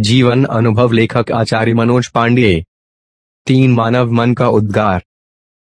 जीवन अनुभव लेखक आचार्य मनोज पांडे। तीन मानव मन का उद्गार।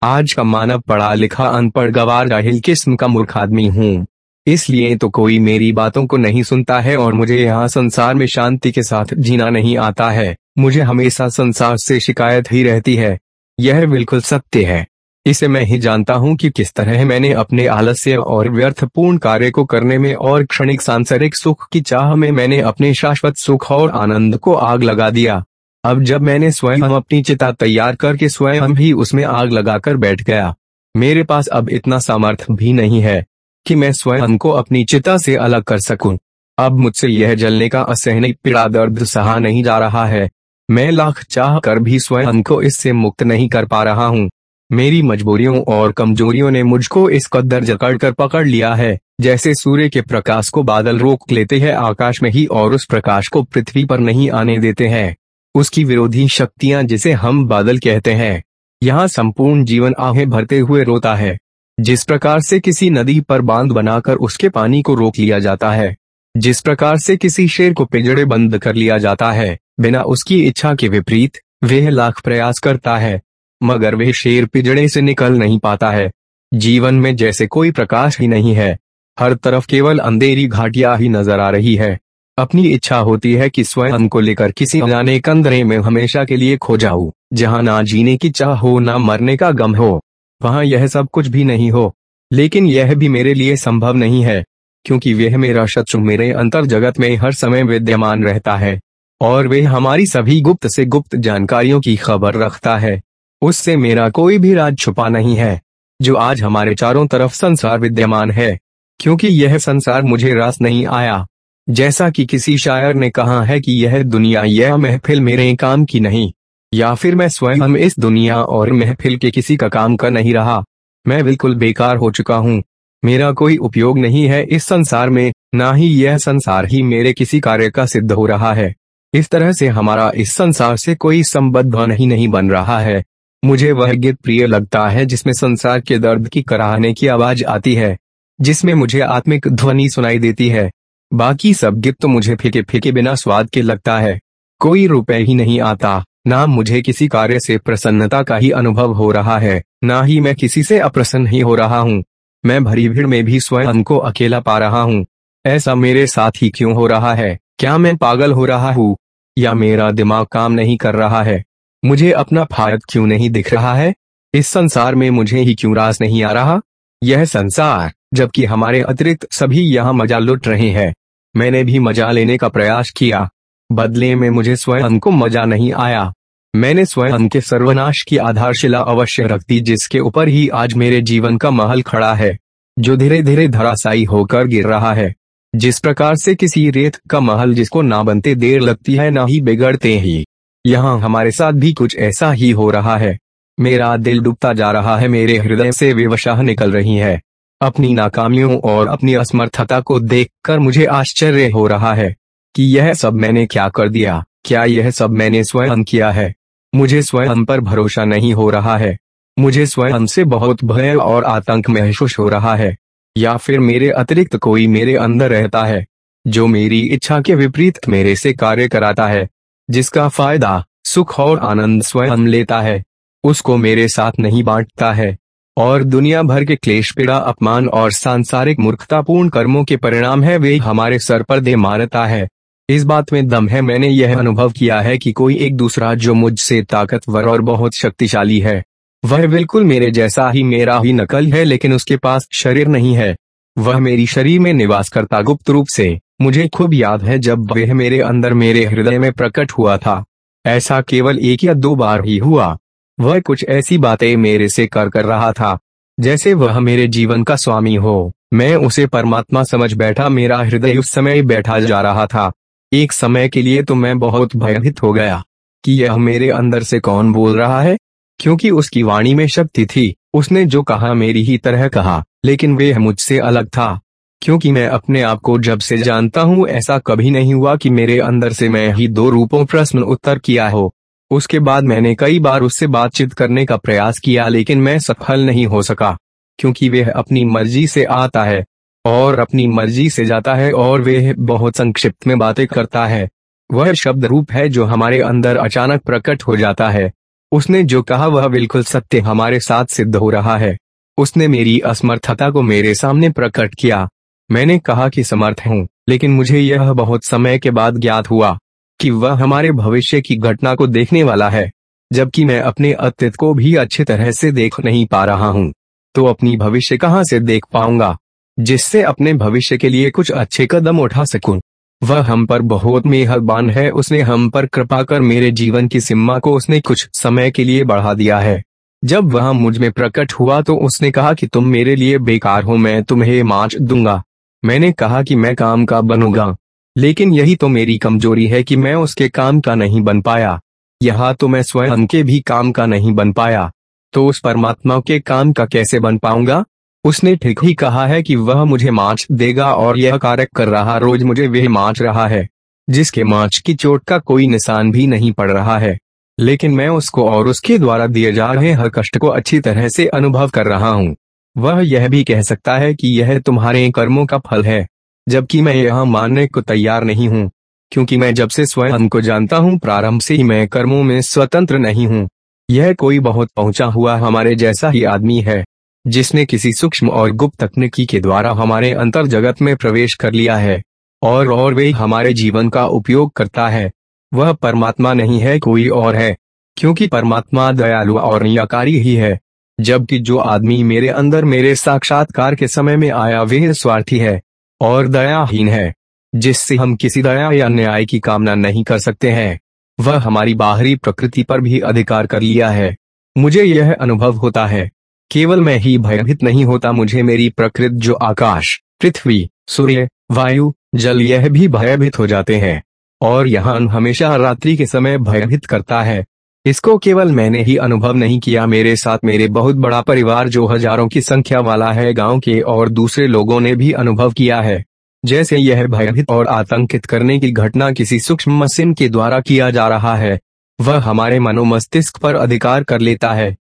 आज का मानव पढ़ा लिखा अनपढ़ गवार जाहिल किस्म का मूर्ख आदमी हूँ। इसलिए तो कोई मेरी बातों को नहीं सुनता है और मुझे यहाँ संसार में शांति के साथ जीना नहीं आता है। मुझे हमेशा संसार से शिकायत ही रहती है। यह बिल्कुल सत्य है। इसे मैं ही जानता हूँ कि किस तरह मैंने अपने आलस्य और व्यर्थपूर्ण कार्य को करने में और क्षणिक सांसारिक सुख की चाह में मैंने अपने शाश्वत सुख और आनंद को आग लगा दिया। अब जब मैंने स्वयं अपनी चिता तैयार करके स्वयं ही उसमें आग लगाकर बैठ गया, मेरे पास अब इतना सामर्थ्य भी नहीं है कि मैं स्वयं को अपनी चिता से अलग कर सकूँ। अब मुझसे यह जलने का असहनीय पीड़ा दर्द सहा नहीं जा रहा है। मैं लाख चाह कर भी स्वयं को इससे मुक्त नहीं कर पा रहा हूँ। मेरी मजबूरियों और कमजोरियों ने मुझको इस कदर जकड़ कर पकड़ लिया है, जैसे सूर्य के प्रकाश को बादल रोक लेते हैं, आकाश में ही और उस प्रकाश को पृथ्वी पर नहीं आने देते हैं। उसकी विरोधी शक्तियाँ जिसे हम बादल कहते हैं। यहाँ संपूर्ण जीवन आहें भरते हुए रोता है। जिस प्रकार से किसी नदी पर बाँध बनाकर उसके पानी को रोक लिया जाता है, जिस प्रकार से किसी शेर को पिंजड़े बंद कर लिया जाता है, बिना उसकी इच्छा के विपरीत, वह लाख प्रयास करता है। मगर वह शेर पिजड़े से निकल नहीं पाता है। जीवन में जैसे कोई प्रकाश ही नहीं है। हर तरफ़ केवल अंधेरी घाटिया ही नज़र आ रही है। अपनी इच्छा होती है कि स्वयं को लेकर किसी अजाने कंदरे में हमेशा के लिए खो जाऊँ, जहाँ ना जीने की चाह हो, ना मरने का गम हो। वहाँ यह सब कुछ भी नहीं हो। लेकिन यह भी मेरे लिए संभव नहीं है, क्योंकि वह मेरा शत्रु मेरे अंतर जगत में हर समय विद्यमान रहता है। और वे हमारी सभी गुप्त से गुप्त जानकारियों की खबर रखता है। उससे मेरा कोई भी राज छुपा नहीं है, जो आज हमारे चारों तरफ़ संसार विद्यमान है, क्योंकि यह संसार मुझे रास नहीं आया। जैसा कि किसी शायर ने कहा है कि यह दुनिया यह महफिल मेरे काम की नहीं, या फिर मैं स्वयं इस दुनिया और महफिल के किसी का काम कर नहीं रहा, मैं बिल्कुल बेकार हो चुका हूँ। मेरा कोई उपयोग नहीं है इस संसार में, ना ही यह संसार ही मेरे किसी कार्य का सिद्ध हो रहा है। इस तरह से हमारा इस संसार से कोई संबद्ध नहीं नहीं बन रहा है। मुझे वह गीत प्रिय लगता है जिसमें संसार के दर्द की कराहने की आवाज़ आती है, जिसमें मुझे आत्मिक ध्वनि सुनाई देती है। बाकी सब गीत तो मुझे फीके फीके बिना स्वाद के लगता है। कोई रुपए ही नहीं आता, ना मुझे किसी कार्य से प्रसन्नता का ही अनुभव हो रहा है, ना ही मैं किसी से अप्रसन्न ही हो रहा हूँ। मैं भरी भीड़ में भी स्वयं को अकेला पा रहा हूँ। ऐसा मेरे साथ ही क्यों हो रहा है? क्या मैं पागल हो रहा हूँ? या मेरा दिमाग काम नहीं कर रहा है? मुझे अपना फायद क्यों नहीं दिख रहा है? इस संसार में मुझे ही क्यों रास नहीं आ रहा? यह संसार, जबकि हमारे अतिरिक्त सभी यहाँ मज़ा लुट रहे हैं। मैंने भी मज़ा लेने का प्रयास किया। बदले में मुझे स्वयं को मज़ा नहीं आया। मैंने स्वयं के सर्वनाश की आधारशिला अवश्य रख दी, जिसके ऊपर ही आज मेरे जीवन का महल खड़ा है, जो धीरे धीरे धराशायी होकर गिर रहा है। जिस प्रकार से किसी रेत का महल जिसको ना बनते देर लगती है, ना ही बिगड़ते ही। यहाँ हमारे साथ भी कुछ ऐसा ही हो रहा है। मेरा दिल डूबता जा रहा है, मेरे हृदय से विवशाह निकल रही है। अपनी नाकामियों और अपनी असमर्थता को देखकर मुझे आश्चर्य हो रहा है कि यह सब मैंने क्या कर दिया? क्या यह सब मैंने स्वयं किया है? मुझे स्वयं पर भरोसा नहीं हो रहा है। मुझे स्वयं से बहुत भय और आतंक महसूस हो रहा है। या फिर मेरे अतिरिक्त कोई मेरे अंदर रहता है, जो मेरी इच्छा के विपरीत मेरे से कार्य कराता है। जिसका फ़ायदा, सुख और आनंद स्वयं लेता है। उसको मेरे साथ नहीं बांटता है। और दुनिया भर के क्लेश, पीड़ा, अपमान और सांसारिक मूर्खतापूर्ण कर्मों के परिणाम है, वे हमारे सर पर दे मारता है। इस बात में दम है, मैंने यह अनुभव किया है कि कोई एक दूसरा जो मुझसे ताकतवर और बहुत शक्तिशाली है, वह बिल्कुल मेरे जैसा ही मेरा ही नकल है, लेकिन उसके पास शरीर नहीं है। वह मेरी शरीर में निवास करता गुप्त रूप से, मुझे खूब याद है जब वह मेरे अंदर मेरे हृदय में प्रकट हुआ था। ऐसा केवल एक या दो बार ही हुआ। वह कुछ ऐसी बातें मेरे से कर कर रहा था, जैसे वह मेरे जीवन का स्वामी हो। मैं उसे परमात्मा समझ बैठा, मेरा हृदय उस समय बैठा जा रहा था। एक समय के लिए तो मैं बहुत भयभीत हो गया, कि यह मेरे अंदर से कौन बोल रहा है? क्योंकि उसकी वाणी में शक्ति थी। उसने जो कहा मेरी ही तरह कहा, लेकिन वह मुझसे अलग था, क्योंकि मैं अपने आप को जब से जानता हूँ, ऐसा कभी नहीं हुआ कि मेरे अंदर से मैं ही दो रूपों, प्रश्न उत्तर किया हो। उसके बाद मैंने कई बार उससे बातचीत करने का प्रयास किया, लेकिन मैं सफल नहीं हो सका, क्योंकि वह अपनी मर्ज़ी से आता है, और अपनी मर्ज़ी से जाता है, और वह बहुत संक्षिप्त में बातें करता है। वह शब्द रूप है जो हमारे अंदर अचानक प्रकट हो जाता है। उसने जो कहा वह बिल्कुल सत्य हमारे साथ सिद्ध हो रहा है। उसने मेरी असमर्थता को मेरे सामने प्रकट किया। मैंने कहा कि समर्थ हूँ, लेकिन मुझे यह बहुत समय के बाद ज्ञात हुआ कि वह हमारे भविष्य की घटना को देखने वाला है। जबकि मैं अपने अतीत को भी अच्छी तरह से देख नहीं पा रहा हूँ तो अपनी भविष्य कहाँ से देख पाऊँगा, जिससे अपने भविष्य के लिए कुछ अच्छे कदम उठा सकूँ। वह हम पर बहुत मेहरबान है, उसने हम पर कृपा कर मेरे जीवन की सीमा को उसने कुछ समय के लिए बढ़ा दिया है। जब वह मुझमें प्रकट हुआ तो उसने कहा कि तुम मेरे लिए बेकार हो, मैं तुम्हें माच दूँगा। मैंने कहा कि मैं काम का बनूँगा, लेकिन यही तो मेरी कमज़ोरी है कि मैं उसके काम का नहीं बन पाया। यहाँ तो मैं स्वयं के भी काम का नहीं बन पाया तो उस परमात्मा के काम का कैसे बन पाऊँगा? उसने ठीक ही कहा है कि वह मुझे माच देगा और यह कार्य कर रहा रोज मुझे वह माच रहा है, जिसके माच की चोट का कोई निशान भी नहीं पड़ रहा है। लेकिन मैं उसको और उसके द्वारा दिए जा रहे हर कष्ट को अच्छी तरह से अनुभव कर रहा हूँ। वह यह भी कह सकता है कि यह तुम्हारे कर्मों का फल है, जबकि मैं यह मानने को तैयार नहीं हूँ, क्योंकि मैं जब से स्वयं को जानता हूँ, प्रारंभ से ही मैं कर्मों में स्वतंत्र नहीं हूँ। यह कोई बहुत पहुँचा हुआ हमारे जैसा ही आदमी है। जिसने किसी सूक्ष्म और गुप्त तकनीकी के द्वारा हमारे अंतर जगत में प्रवेश कर लिया है, और और वे हमारे जीवन का उपयोग करता है। वह परमात्मा नहीं है, कोई और है, क्योंकि परमात्मा दयालु और नियाकारी ही है। जबकि जो आदमी मेरे अंदर मेरे साक्षात्कार के समय में आया, वह स्वार्थी है और दयाहीन है, जिससे हम किसी दया या न्याय की कामना नहीं कर सकते हैं। वह हमारी बाहरी प्रकृति पर भी अधिकार कर लिया है। मुझे यह अनुभव होता है। केवल मैं ही भयभीत नहीं होता, मुझे मेरी प्रकृति जो आकाश, पृथ्वी, सूर्य, वायु, जल, यह भी भयभीत हो जाते हैं। और यहाँ हमेशा रात्रि के समय भयभीत करता है। इसको केवल मैंने ही अनुभव नहीं किया। मेरे साथ मेरे बहुत बड़ा परिवार जो हज़ारों की संख्या वाला है, गाँव के और दूसरे लोगों ने भी अनुभव किया है। जैसे यह भयभीत और आतंकित करने की घटना किसी सूक्ष्म मशीन के द्वारा किया जा रहा है, वह हमारे मनोमस्तिष्क पर अधिकार कर लेता है।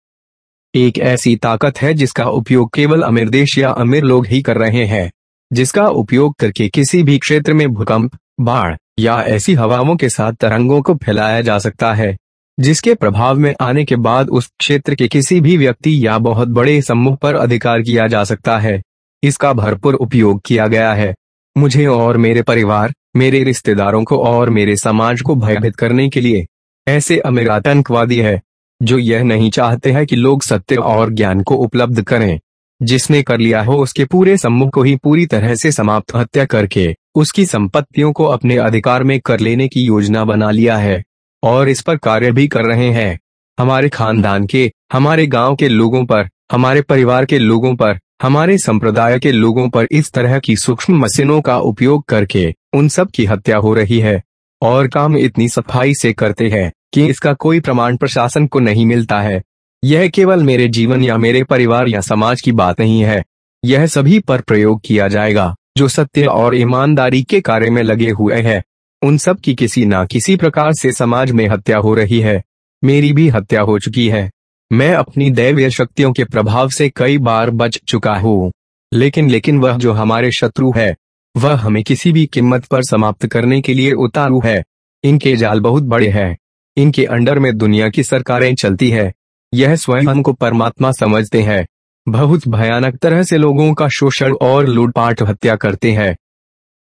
एक ऐसी ताकत है जिसका उपयोग केवल अमीर देश या अमीर लोग ही कर रहे हैं, जिसका उपयोग करके किसी भी क्षेत्र में भूकंप, बाढ़ या ऐसी हवाओं के साथ तरंगों को फैलाया जा सकता है, जिसके प्रभाव में आने के बाद उस क्षेत्र के किसी भी व्यक्ति या बहुत बड़े समूह पर अधिकार किया जा सकता है। इसका भरपूर उपयोग किया गया है। मुझे और मेरे परिवार, मेरे रिश्तेदारों को और मेरे समाज को भयभीत करने के लिए, ऐसे अमीर आतंकवादी है। जो यह नहीं चाहते हैं कि लोग सत्य और ज्ञान को उपलब्ध करें। जिसने कर लिया हो उसके पूरे समूह को ही पूरी तरह से समाप्त हत्या करके उसकी संपत्तियों को अपने अधिकार में कर लेने की योजना बना लिया है और इस पर कार्य भी कर रहे हैं। हमारे खानदान के, हमारे गाँव के लोगों पर, हमारे परिवार के लोगों पर, हमारे संप्रदाय के लोगों पर इस तरह की सूक्ष्म मशीनों का उपयोग करके उन सब की हत्या हो रही है और काम इतनी सफ़ाई से करते हैं। कि इसका कोई प्रमाण प्रशासन को नहीं मिलता है। यह केवल मेरे जीवन या मेरे परिवार या समाज की बात नहीं है। यह सभी पर प्रयोग किया जाएगा, जो सत्य और ईमानदारी के कार्य में लगे हुए हैं। उन सब की किसी ना किसी प्रकार से समाज में हत्या हो रही है। मेरी भी हत्या हो चुकी है। मैं अपनी दैवीय शक्तियों के प्रभाव से कई बार बच चुका हूँ। लेकिन लेकिन वह जो हमारे शत्रु है, वह हमें किसी भी कीमत पर समाप्त करने के लिए उतारू है। इनके जाल बहुत बड़े हैं। इनके अंडर में दुनिया की सरकारें चलती है। यह स्वयं हमको परमात्मा समझते हैं। बहुत भयानक तरह से लोगों का शोषण और लूटपाट हत्या करते हैं।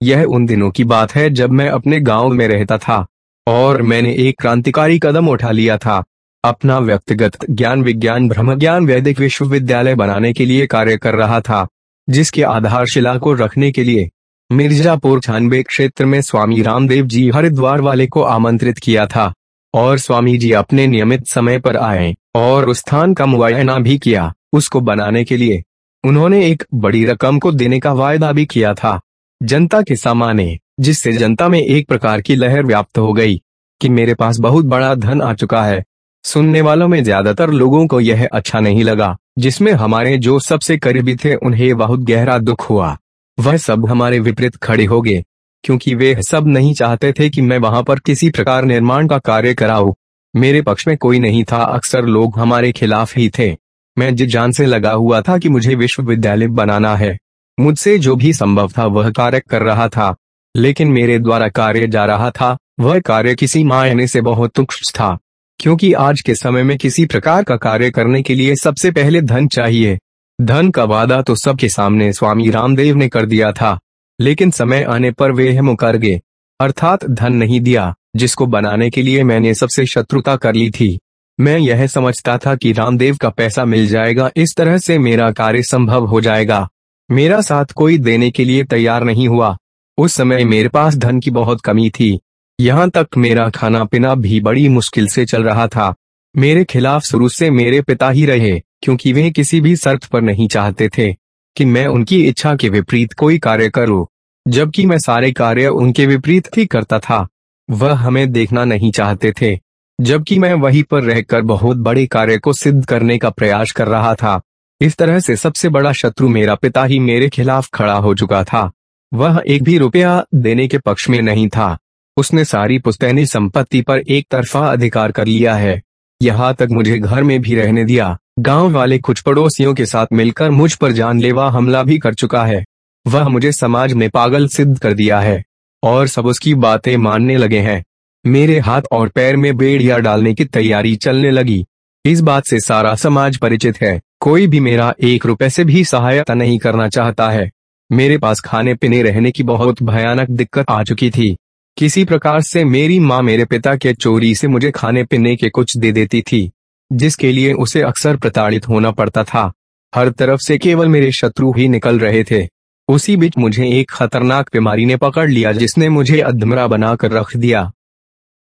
यह उन दिनों की बात है जब मैं अपने गाँव में रहता था, और मैंने एक क्रांतिकारी कदम उठा लिया था। अपना व्यक्तिगत ज्ञान विज्ञान ब्रह्म ज्ञान वैदिक विश्वविद्यालय बनाने के लिए कार्य कर रहा था, जिसके आधारशिला को रखने के लिए मिर्जापुर छानबे क्षेत्र में स्वामी रामदेव जी हरिद्वार वाले को आमंत्रित किया था। और स्वामी जी अपने नियमित समय पर आए और उस स्थान का मुआयना भी किया उसको बनाने के लिए। उन्होंने एक बड़ी रकम को देने का वायदा भी किया था। जनता के सामाने, जिससे जनता में एक प्रकार की लहर व्याप्त हो गई कि मेरे पास बहुत बड़ा धन आ चुका है। सुनने वालों में ज़्यादातर लोगों को यह अच्छा नहीं लगा, जिसमें हमारे जो सबसे करीबी थे उन्हें बहुत गहरा दुख हुआ। वह सब हमारे विपरीत खड़े हो गए। क्योंकि वे सब नहीं चाहते थे कि मैं वहाँ पर किसी प्रकार निर्माण का कार्य कराऊं। मेरे पक्ष में कोई नहीं था, अक्सर लोग हमारे खिलाफ ही थे। मैं जिस जान से लगा हुआ था कि मुझे विश्वविद्यालय बनाना है, मुझसे जो भी संभव था वह कार्य कर रहा था। लेकिन मेरे द्वारा कार्य जा रहा था, वह कार्य किसी मायने से बहुत तुक्ष था। क्योंकि आज के समय में किसी प्रकार का कार्य करने के लिए सबसे पहले धन चाहिए। धन का वादा तो सबके सामने स्वामी रामदेव ने कर दिया था। लेकिन समय आने पर वे मुकर गए। अर्थात धन नहीं दिया, जिसको बनाने के लिए मैंने सबसे शत्रुता कर ली थी। मैं यह समझता था कि रामदेव का पैसा मिल जाएगा, इस तरह से मेरा कार्य संभव हो जाएगा। मेरा साथ कोई देने के लिए तैयार नहीं हुआ। उस समय मेरे पास धन की बहुत कमी थी। यहाँ तक मेरा खाना पीना भी बड़ी मुश्किल से चल रहा था। मेरे खिलाफ शुरू से मेरे पिता ही रहे, क्योंकि वे किसी भी शर्त पर नहीं चाहते थे। कि मैं उनकी इच्छा के विपरीत कोई कार्य करूँ, जबकि मैं सारे कार्य उनके विपरीत ही करता था। वह हमें देखना नहीं चाहते थे, जबकि मैं वहीं पर रहकर बहुत बड़े कार्य को सिद्ध करने का प्रयास कर रहा था। इस तरह से सबसे बड़ा शत्रु मेरा पिता ही मेरे खिलाफ खड़ा हो चुका था। वह एक भी रुपया देने के पक्ष में नहीं था। उसने सारी पुस्तैनी संपत्ति पर एक तरफा अधिकार कर लिया है। यहाँ तक मुझे घर में भी रहने दिया। गाँव वाले कुछ पड़ोसियों के साथ मिलकर मुझ पर जानलेवा हमला भी कर चुका है। वह मुझे समाज में पागल सिद्ध कर दिया है, और सब उसकी बातें मानने लगे हैं। मेरे हाथ और पैर में बेड़िया डालने की तैयारी चलने लगी। इस बात से सारा समाज परिचित है। कोई भी मेरा एक रुपए से भी सहायता नहीं करना चाहता है। मेरे पास खाने पीने रहने की बहुत भयानक दिक्कत आ चुकी थी। किसी प्रकार से मेरी माँ मेरे पिता के चोरी से मुझे खाने पीने के कुछ दे देती थी। जिसके लिए उसे अक्सर प्रताड़ित होना पड़ता था। हर तरफ़ से केवल मेरे शत्रु ही निकल रहे थे। उसी बीच मुझे एक खतरनाक बीमारी ने पकड़ लिया जिसने मुझे अधमरा बनाकर रख दिया।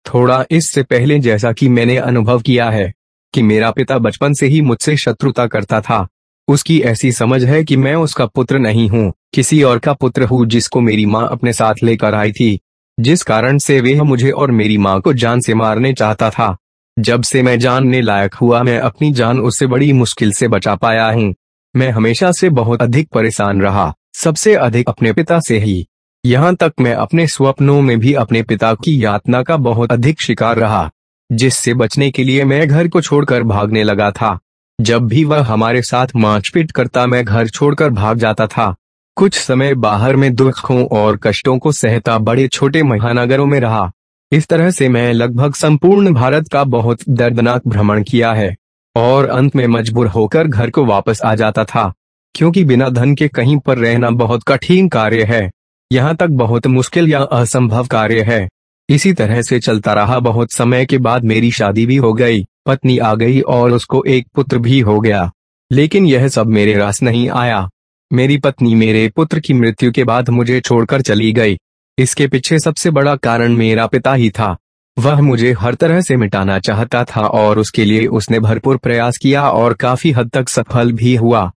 थोड़ा इससे पहले जैसा कि मैंने अनुभव किया है कि मेरा पिता बचपन से ही मुझसे शत्रुता करता था। उसकी ऐसी समझ है कि मैं उसका पुत्र नहीं हूँ, किसी और का पुत्र हूँ जिसको मेरी माँ अपने साथ लेकर आई थी, जिस कारण से वह मुझे और मेरी माँ को जान से मारने चाहता था। जब से मैं जानने लायक हुआ, मैं अपनी जान उससे बड़ी मुश्किल से बचा पाया हूँ। मैं हमेशा से बहुत अधिक परेशान रहा। सबसे अधिक अपने पिता से ही। यहाँ तक मैं अपने स्वप्नों में भी अपने पिता की यातना का बहुत अधिक शिकार रहा, जिससे बचने के लिए मैं घर को छोड़कर भागने लगा था। जब भी वह हमारे साथ मारपीट करता, मैं घर छोड़कर भाग जाता था। कुछ समय बाहर में दुखों और कष्टों को सहता बड़े छोटे महानगरों में रहा। इस तरह से मैं लगभग संपूर्ण भारत का बहुत दर्दनाक भ्रमण किया है। और अंत में मजबूर होकर घर को वापस आ जाता था, क्योंकि बिना धन के कहीं पर रहना बहुत कठिन कार्य है। यहाँ तक बहुत मुश्किल या असंभव कार्य है। इसी तरह से चलता रहा बहुत समय के बाद मेरी शादी भी हो गई, पत्नी आ गई और उसको एक पुत्र भी हो गया। लेकिन यह सब मेरे रास नहीं आया। मेरी पत्नी मेरे पुत्र की मृत्यु के बाद मुझे छोड़कर चली गई। इसके पीछे सबसे बड़ा कारण मेरा पिता ही था। वह मुझे हर तरह से मिटाना चाहता था और उसके लिए उसने भरपूर प्रयास किया और काफ़ी हद तक सफल भी हुआ।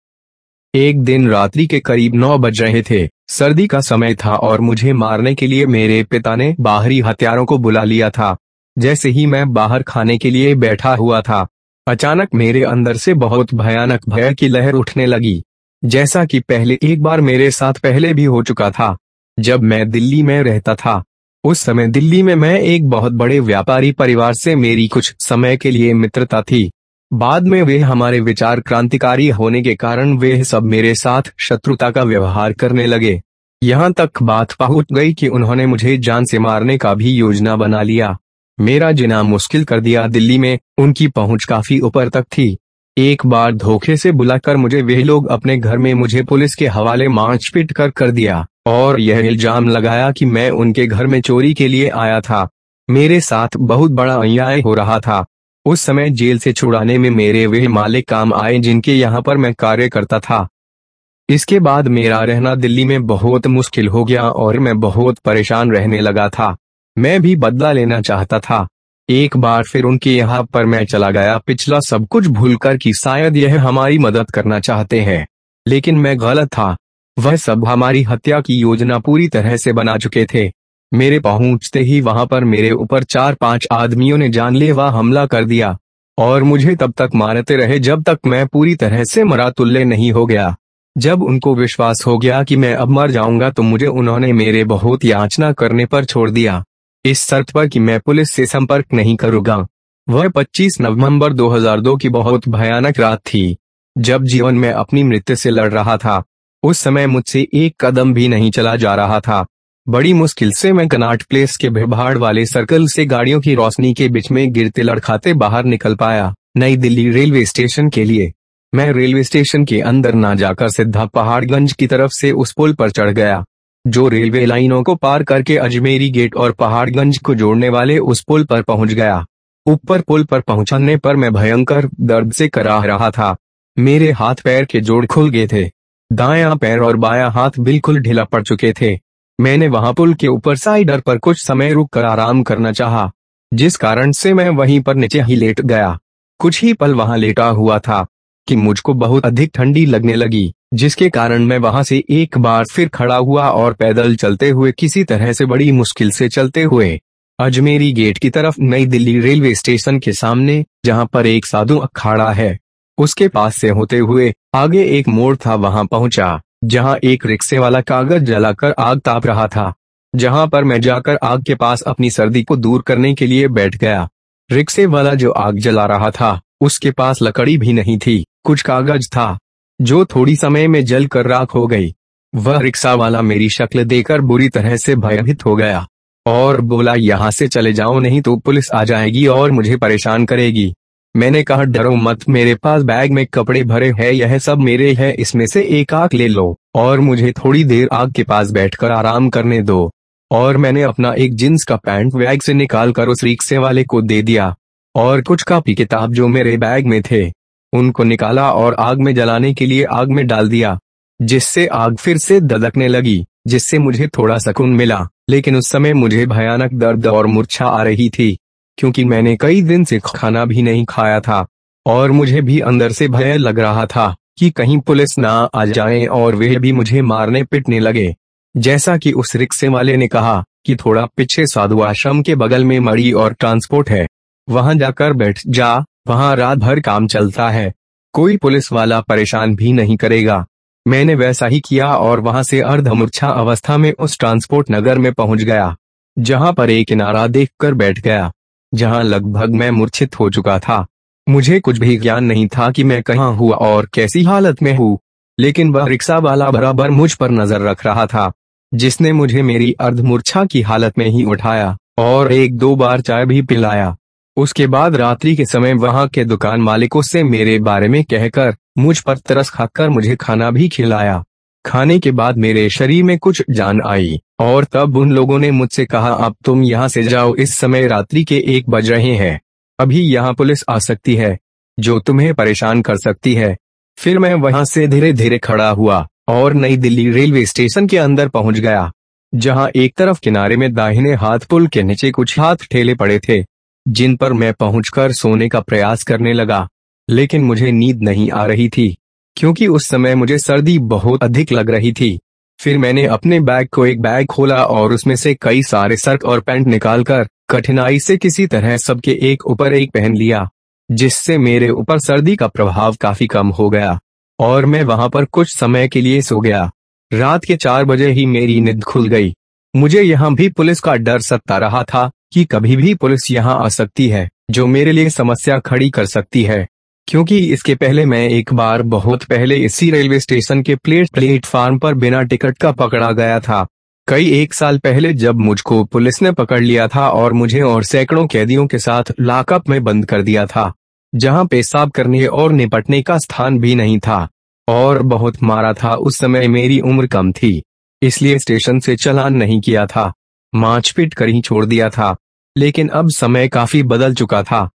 एक दिन रात्रि के करीब नौ बज रहे थे। सर्दी का समय था और मुझे मारने के लिए मेरे पिता ने बाहरी हथियारों को बुला लिया था। जैसे ही मैं बाहर खाने के लिए बैठा हुआ था, अचानक मेरे अंदर से बहुत भयानक भय की लहर उठने लगी। जैसा कि पहले एक बार मेरे साथ पहले भी हो चुका था। जब मैं दिल्ली में रहता था, उस समय दिल्ली में मैं एक बहुत बड़े व्यापारी परिवार से मेरी कुछ समय के लिए मित्रता थी। बाद में वे हमारे विचार क्रांतिकारी होने के कारण वे सब मेरे साथ शत्रुता का व्यवहार करने लगे। यहाँ तक बात पहुँच गई कि उन्होंने मुझे जान से मारने का भी योजना बना लिया। मेरा जिना मुश्किल कर दिया। दिल्ली में उनकी पहुँच काफ़ी ऊपर तक थी। एक बार धोखे से बुलाकर मुझे वे लोग अपने घर में मुझे पुलिस के हवाले मारपीट कर कर दिया। और यह इल्ज़ाम लगाया कि मैं उनके घर में चोरी के लिए आया था। मेरे साथ बहुत बड़ा अन्याय हो रहा था। उस समय जेल से छुड़ाने में मेरे वे मालिक काम आए जिनके यहाँ पर मैं कार्य करता था। इसके बाद मेरा रहना दिल्ली में बहुत मुश्किल हो गया और मैं बहुत परेशान रहने लगा था। मैं भी बदला लेना चाहता था। एक बार फिर उनके यहाँ पर मैं चला गया। पिछला सब कुछ भूलकर कि शायद यह हमारी मदद करना चाहते हैं। लेकिन मैं गलत था। वह सब हमारी हत्या की योजना पूरी तरह से बना चुके थे। मेरे पहुँचते ही वहाँ पर मेरे ऊपर चार पाँच आदमियों ने जानलेवा हमला कर दिया, और मुझे तब तक मारते रहे जब तक मैं पूरी तरह से मरा तुल्य नहीं हो गया। जब उनको विश्वास हो गया कि मैं अब मर जाऊँगा तो मुझे उन्होंने मेरे बहुत याचना करने पर छोड़ दिया, इस शर्त पर कि मैं पुलिस से संपर्क नहीं करूँगा। वह 25 नवंबर 2002 की बहुत भयानक रात थी, जब जीवन में अपनी मृत्यु से लड़ रहा था। उस समय मुझसे एक कदम भी नहीं चला जा रहा था। बड़ी मुश्किल से मैं कनाट प्लेस के भिड़भाड़ वाले सर्कल से गाड़ियों की रोशनी के बीच में गिरते लड़खाते बाहर निकल पाया, नई दिल्ली रेलवे स्टेशन के लिए। मैं रेलवे स्टेशन के अंदर ना जाकर सीधा पहाड़गंज की तरफ़ से उस पुल पर चढ़ गया, जो रेलवे लाइनों को पार करके अजमेरी गेट और पहाड़गंज को जोड़ने वाले उस पुल पर पहुँच गया। ऊपर पुल पर पहुँचने पर मैं भयंकर दर्द से कराह रहा था। मेरे हाथ पैर के जोड़ खुल गए थे। दायां पैर और बायां हाथ बिल्कुल ढीला पड़ चुके थे। मैंने वहाँ पुल के ऊपर साइडर पर कुछ समय रुक कर आराम करना चाहा, जिस कारण से मैं वहीं पर नीचे ही लेट गया। कुछ ही पल वहाँ लेटा हुआ था कि मुझको बहुत अधिक ठंडी लगने लगी जिसके कारण मैं वहाँ से एक बार फिर खड़ा हुआ और पैदल चलते हुए किसी तरह से बड़ी मुश्किल से चलते हुए अजमेरी गेट की तरफ़ नई दिल्ली रेलवे स्टेशन के सामने जहाँ पर एक साधु अखाड़ा है। उसके पास से होते हुए, आगे एक मोड़ था वहाँ पहुँचा, जहाँ एक रिक्शे वाला कागज़ जलाकर आग ताप रहा था, जहाँ पर मैं जाकर आग के पास अपनी सर्दी को दूर करने के लिए बैठ गया। रिक्शे वाला जो आग जला रहा था, उसके पास लकड़ी भी नहीं थी, कुछ कागज़ था, जो थोड़ी समय में जल कर राख हो गई। वह रिक्शा वाला मेरी शक्ल देकर बुरी तरह से भयभीत हो गया, और बोला, यहाँ से चले जाओ, नहीं तो पुलिस आ जाएगी और मुझे परेशान करेगी। मैंने कहा, डरो मत, मेरे पास बैग में कपड़े भरे हैं, यह सब मेरे हैं, इसमें से एक आग ले लो, और मुझे थोड़ी देर आग के पास बैठकर आराम करने दो। और मैंने अपना एक जींस का पैंट बैग से निकाल कर उस रिक्शे वाले को दे दिया, और कुछ कापी किताब जो मेरे बैग में थे, उनको निकाला और आग में जलाने के लिए आग में डाल दिया, जिससे आग फिर से ददकने लगी, जिससे मुझे थोड़ा सकून मिला। लेकिन उस समय मुझे भयानक दर्द और मूर्छा आ रही थी। क्योंकि मैंने कई दिन से खाना भी नहीं खाया था, और मुझे भी अंदर से भय लग रहा था कि कहीं पुलिस ना आ जाए और वे भी मुझे मारने पिटने लगे। जैसा कि उस रिक्शे वाले ने कहा कि थोड़ा पीछे साधु आश्रम के बगल में मड़ी और ट्रांसपोर्ट है। वहाँ जाकर बैठ जा, वहाँ रात भर काम चलता है। कोई पुलिस वाला परेशान भी नहीं करेगा। मैंने वैसा ही किया और वहाँ से अर्धमूर्छा अवस्था में उस ट्रांसपोर्ट नगर में पहुँच गया, जहाँ पर एक किनारा देखकर बैठ गया। जहाँ लगभग मैं मूर्छित हो चुका था। मुझे कुछ भी ज्ञान नहीं था कि मैं कहाँ हुआ और कैसी हालत में हूँ, लेकिन वह रिक्शा वाला बराबर मुझ पर नज़र रख रहा था, जिसने मुझे मेरी अर्धमूर्छा की हालत में ही उठाया और एक दो बार चाय भी पिलाया। उसके बाद रात्रि के समय वहाँ के दुकान मालिकों से मेरे बारे में कहकर मुझ पर तरस खाकर मुझे खाना भी खिलाया। खाने के बाद मेरे शरीर में कुछ जान आई, और तब उन लोगों ने मुझसे कहा, अब तुम यहाँ से जाओ, इस समय रात्रि के एक बज रहे हैं। अभी यहाँ पुलिस आ सकती है, जो तुम्हें परेशान कर सकती है। फिर मैं वहाँ से धीरे धीरे खड़ा हुआ, और नई दिल्ली रेलवे स्टेशन के अंदर पहुँच गया, जहाँ एक तरफ़ किनारे में दाहिने हाथ पुल के नीचे कुछ हाथ ठेले पड़े थे, जिन पर मैं पहुंचकर सोने का प्रयास करने लगा, लेकिन मुझे नींद नहीं आ रही थी। क्योंकि उस समय मुझे सर्दी बहुत अधिक लग रही थी। फिर मैंने अपने बैग को एक बैग खोला और उसमें से कई सारे सर्ट और पैंट निकालकर कठिनाई से किसी तरह सबके एक ऊपर एक पहन लिया, जिससे मेरे ऊपर सर्दी का प्रभाव काफ़ी कम हो गया और मैं वहाँ पर कुछ समय के लिए सो गया। रात के चार बजे ही मेरी नींद खुल गई। मुझे यहाँ भी पुलिस का डर सत्ता रहा था कि कभी भी पुलिस यहाँ आ सकती है, जो मेरे लिए समस्या खड़ी कर सकती है। क्योंकि इसके पहले मैं एक बार बहुत पहले इसी रेलवे स्टेशन के प्लेट प्लेटफार्म पर बिना टिकट का पकड़ा गया था। कई एक साल पहले जब मुझको पुलिस ने पकड़ लिया था और मुझे और सैकड़ों कैदियों के साथ लाकअप में बंद कर दिया था, जहाँ पेशाब करने और निपटने का स्थान भी नहीं था, और बहुत मारा था उस समय मेरी उम्र कम थी, इसलिए स्टेशन से चलान नहीं किया था माच पीट कर ही छोड़ दिया था, लेकिन अब समय काफ़ी बदल चुका था।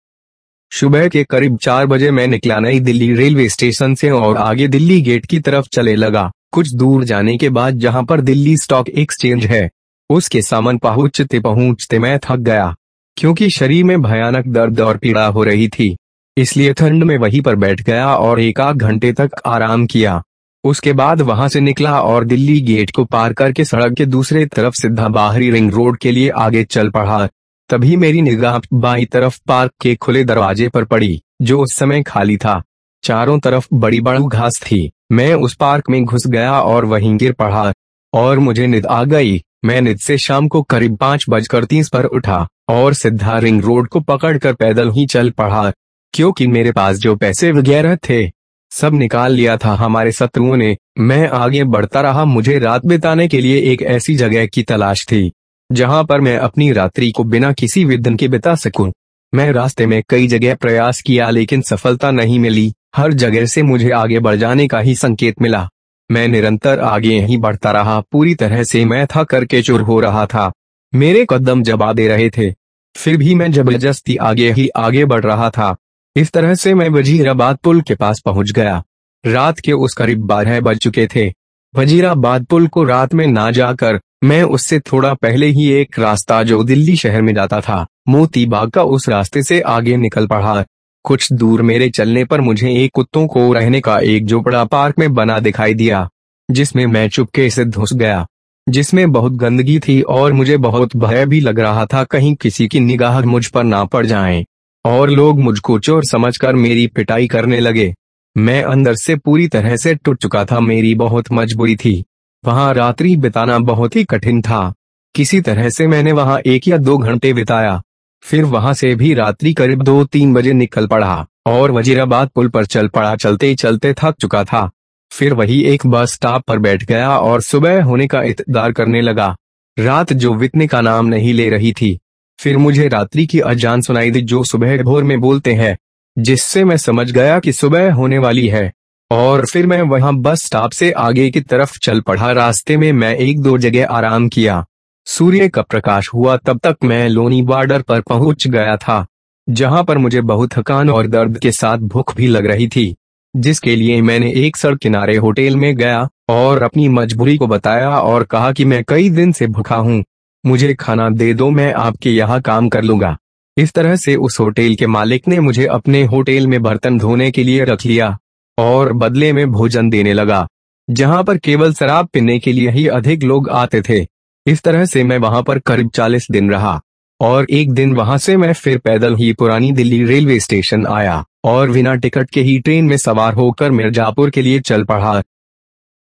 सुबह के करीब चार बजे मैं निकला, नई दिल्ली रेलवे स्टेशन से और आगे दिल्ली गेट की तरफ़ चले लगा। कुछ दूर जाने के बाद जहाँ पर दिल्ली स्टॉक एक्सचेंज है, उसके सामान पहुँचते पहुँचते मैं थक गया, क्योंकि शरीर में भयानक दर्द और पीड़ा हो रही थी। इसलिए ठंड में वहीं पर बैठ गया और एक आध घंटे तक आराम किया। उसके बाद वहाँ से निकला और दिल्ली गेट को पार करके सड़क के दूसरे तरफ़ सीधा बाहरी रिंग रोड के लिए आगे चल पड़ा। तभी मेरी निगाह बाई तरफ़ पार्क के खुले दरवाजे पर पड़ी, जो उस समय खाली था। चारों तरफ़ बड़ी बड़ी घास थी। मैं उस पार्क में घुस गया और वहीं गिर पड़ा, और मुझे निद आ गई। मैं निद से शाम को करीब पाँच बजकर तीस पर उठा, और सिद्धा रिंग रोड को पकड़कर पैदल ही चल पड़ा, क्योंकि मेरे पास जो पैसे वगैरह थे, सब निकाल लिया था हमारे शत्रुओं ने। मैं आगे बढ़ता रहा। मुझे रात बिताने के लिए एक ऐसी जगह की तलाश थी जहाँ पर मैं अपनी रात्रि को बिना किसी विघ्न के बिता सकूँ। मैं रास्ते में कई जगह प्रयास किया लेकिन सफलता नहीं मिली। हर जगह से मुझे आगे बढ़ जाने का ही संकेत मिला। मैं निरंतर आगे ही बढ़ता रहा। पूरी तरह से मैं था करके चुर हो रहा था। मेरे कदम जबा दे रहे थे। फिर भी मैं ज़बरदस्ती आगे ही आगे बढ़ रहा था। इस तरह से मैं वजीराबाद पुल के पास पहुँच गया। रात के उस करीब बारह बज चुके थे। वजीराबाद पुल को रात में ना जाकर मैं उससे थोड़ा पहले ही एक रास्ता जो दिल्ली शहर में जाता था मोती बाग का उस रास्ते से आगे निकल पड़ा। कुछ दूर मेरे चलने पर मुझे एक कुत्तों को रहने का एक झोपड़ा पार्क में बना दिखाई दिया, जिसमें मैं चुपके से धुस गया, जिसमें बहुत गंदगी थी और मुझे बहुत भय भी लग रहा था कहीं किसी की निगाह मुझ पर ना पड़ जाए, और लोग मुझको चोर समझकर मेरी पिटाई करने लगे। मैं अंदर से पूरी तरह से टूट चुका था। मेरी बहुत मजबूरी थी। वहाँ रात्रि बिताना बहुत ही कठिन था। किसी तरह से मैंने वहाँ एक या दो घंटे बिताया। फिर वहाँ से भी रात्रि करीब दो तीन बजे निकल पड़ा और वजीराबाद पुल पर चल पड़ा। चलते चलते थक चुका था। फिर वही एक बस स्टॉप पर बैठ गया और सुबह होने का इंतज़ार करने लगा। रात जो बितने का नाम नहीं ले रही थी। फिर मुझे रात्रि की अजान सुनाई दी जो सुबह भोर में बोलते हैं जिससे मैं समझ गया कि सुबह होने वाली है। और फिर मैं वहाँ बस स्टॉप से आगे की तरफ़ चल पड़ा। रास्ते में मैं एक दो जगह आराम किया। सूर्य का प्रकाश हुआ तब तक मैं लोनी बॉर्डर पर पहुँच गया था, जहाँ पर मुझे बहुत थकान और दर्द के साथ भूख भी लग रही थी, जिसके लिए मैंने एक सड़क किनारे होटल में गया और अपनी मजबूरी को बताया और कहा कि मैं कई दिन से भूखा हूँ, मुझे खाना दे दो, मैं आपके यहाँ काम कर लूँगा। इस तरह से उस होटल के मालिक ने मुझे अपने होटल में बर्तन धोने के लिए रख लिया, और बदले में भोजन देने लगा, जहाँ पर केवल शराब पीने के लिए ही अधिक लोग आते थे। इस तरह से मैं वहाँ पर करीब चालीस दिन रहा, और एक दिन वहाँ से मैं फिर पैदल ही पुरानी दिल्ली रेलवे स्टेशन आया, और बिना टिकट के ही ट्रेन में सवार होकर मिर्जापुर के लिए चल पड़ा।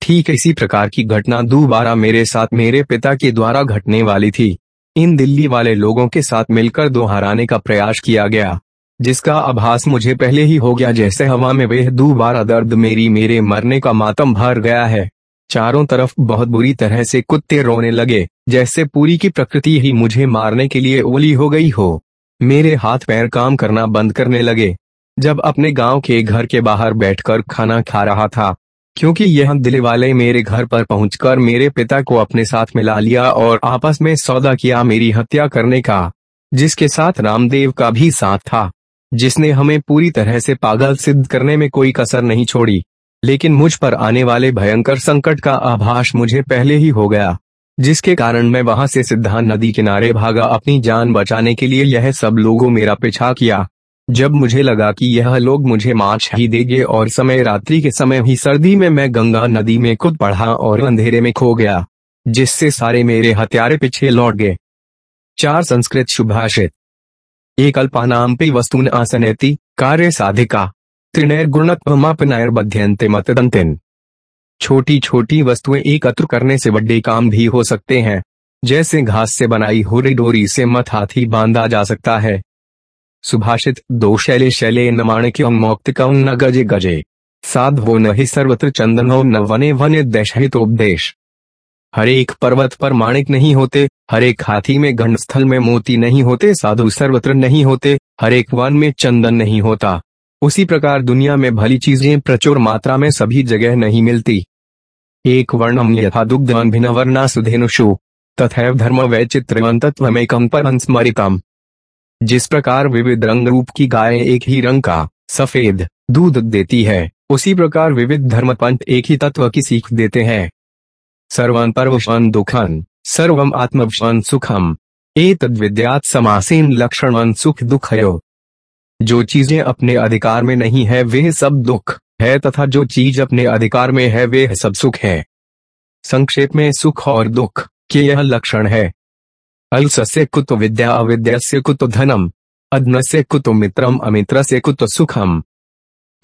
ठीक इसी प्रकार की घटना दोबारा मेरे साथ मेरे पिता के द्वारा घटने वाली थी। इन दिल्ली वाले लोगों के साथ मिलकर दोहराने का प्रयास किया गया, जिसका आभास मुझे पहले ही हो गया जैसे हवा में वह दोबारा दर्द मेरी मेरे मरने का मातम भर गया है। चारों तरफ़ बहुत बुरी तरह से कुत्ते रोने लगे, जैसे पूरी की प्रकृति ही मुझे मारने के लिए ओली हो गई हो। मेरे हाथ पैर काम करना बंद करने लगे, जब अपने गाँव के घर के बाहर बैठकर खाना खा रहा था। क्योंकि यह दिल वाले मेरे घर पर पहुंचकर मेरे पिता को अपने साथ मिला लिया और आपस में सौदा किया मेरी हत्या करने का, जिसके साथ रामदेव का भी साथ था, जिसने हमें पूरी तरह से पागल सिद्ध करने में कोई कसर नहीं छोड़ी। लेकिन मुझ पर आने वाले भयंकर संकट का आभास मुझे पहले ही हो गया, जिसके कारण मैं वहाँ से सिद्धांत नदी किनारे भागा अपनी जान बचाने के लिए यह सब लोगों मेरा पीछा किया। जब मुझे लगा कि यह लोग मुझे माछ ही देंगे और समय रात्रि के समय ही सर्दी में मैं गंगा नदी में खुद पढ़ा और अंधेरे में खो गया, जिससे सारे मेरे हथियारे पीछे लौट गए। चार संस्कृत शुभाषित। एक अल्पानाम पे वस्तुन आसनेति, कार्य साधिका। त्रिनैर्गुणत्वमापनैर्बध्यन्ते मतदंतिन छोटी छोटी वस्तुएँ एकत्र करने से बड़े काम भी हो सकते हैं, जैसे घास से बनाई हुई डोरी से मत हाथी बांधा जा सकता है। सुभाषित दो शैले शैले न माणिक्य मौक्तिक न गजे गजे। साधवो न ही सर्वत्र चंदनो न वने वने देशहितोपदेश हर एक पर्वत पर माणिक नहीं होते हर एक हाथी में घंटस्थल में मोती नहीं होते, साधु सर्वत्र नहीं होते हर एक वन में चंदन नहीं होता। उसी प्रकार दुनिया में भली चीज़ें प्रचुर मात्रा में सभी जगह नहीं मिलती। एक वर्णम यथा दुग्धान भिन्न वर्णा सुधेनुषु। तथा धर्म वैचित्रवंतत्व में कम पर स्मरितम। जिस प्रकार विविध रंग रूप की गाय एक ही रंग का सफ़ेद दूध देती है, उसी प्रकार विविध धर्म पंथ एक ही तत्व की सीख देते हैं। सर्वन पर्वशन दुखन सर्वम आत्मवन सुखम। एक विद्यात समासीन लक्षण सुख दुखयो। जो चीज़ें अपने अधिकार में नहीं है वे सब दुख है, तथा जो चीज़ अपने अधिकार में है वे सब सुख है। संक्षेप में सुख और दुख के यह लक्षण है। अलस से कुत विद्या अविद्या से कुत धनम। अद्न से कुत मित्रम अमित्र से कुत सुखम।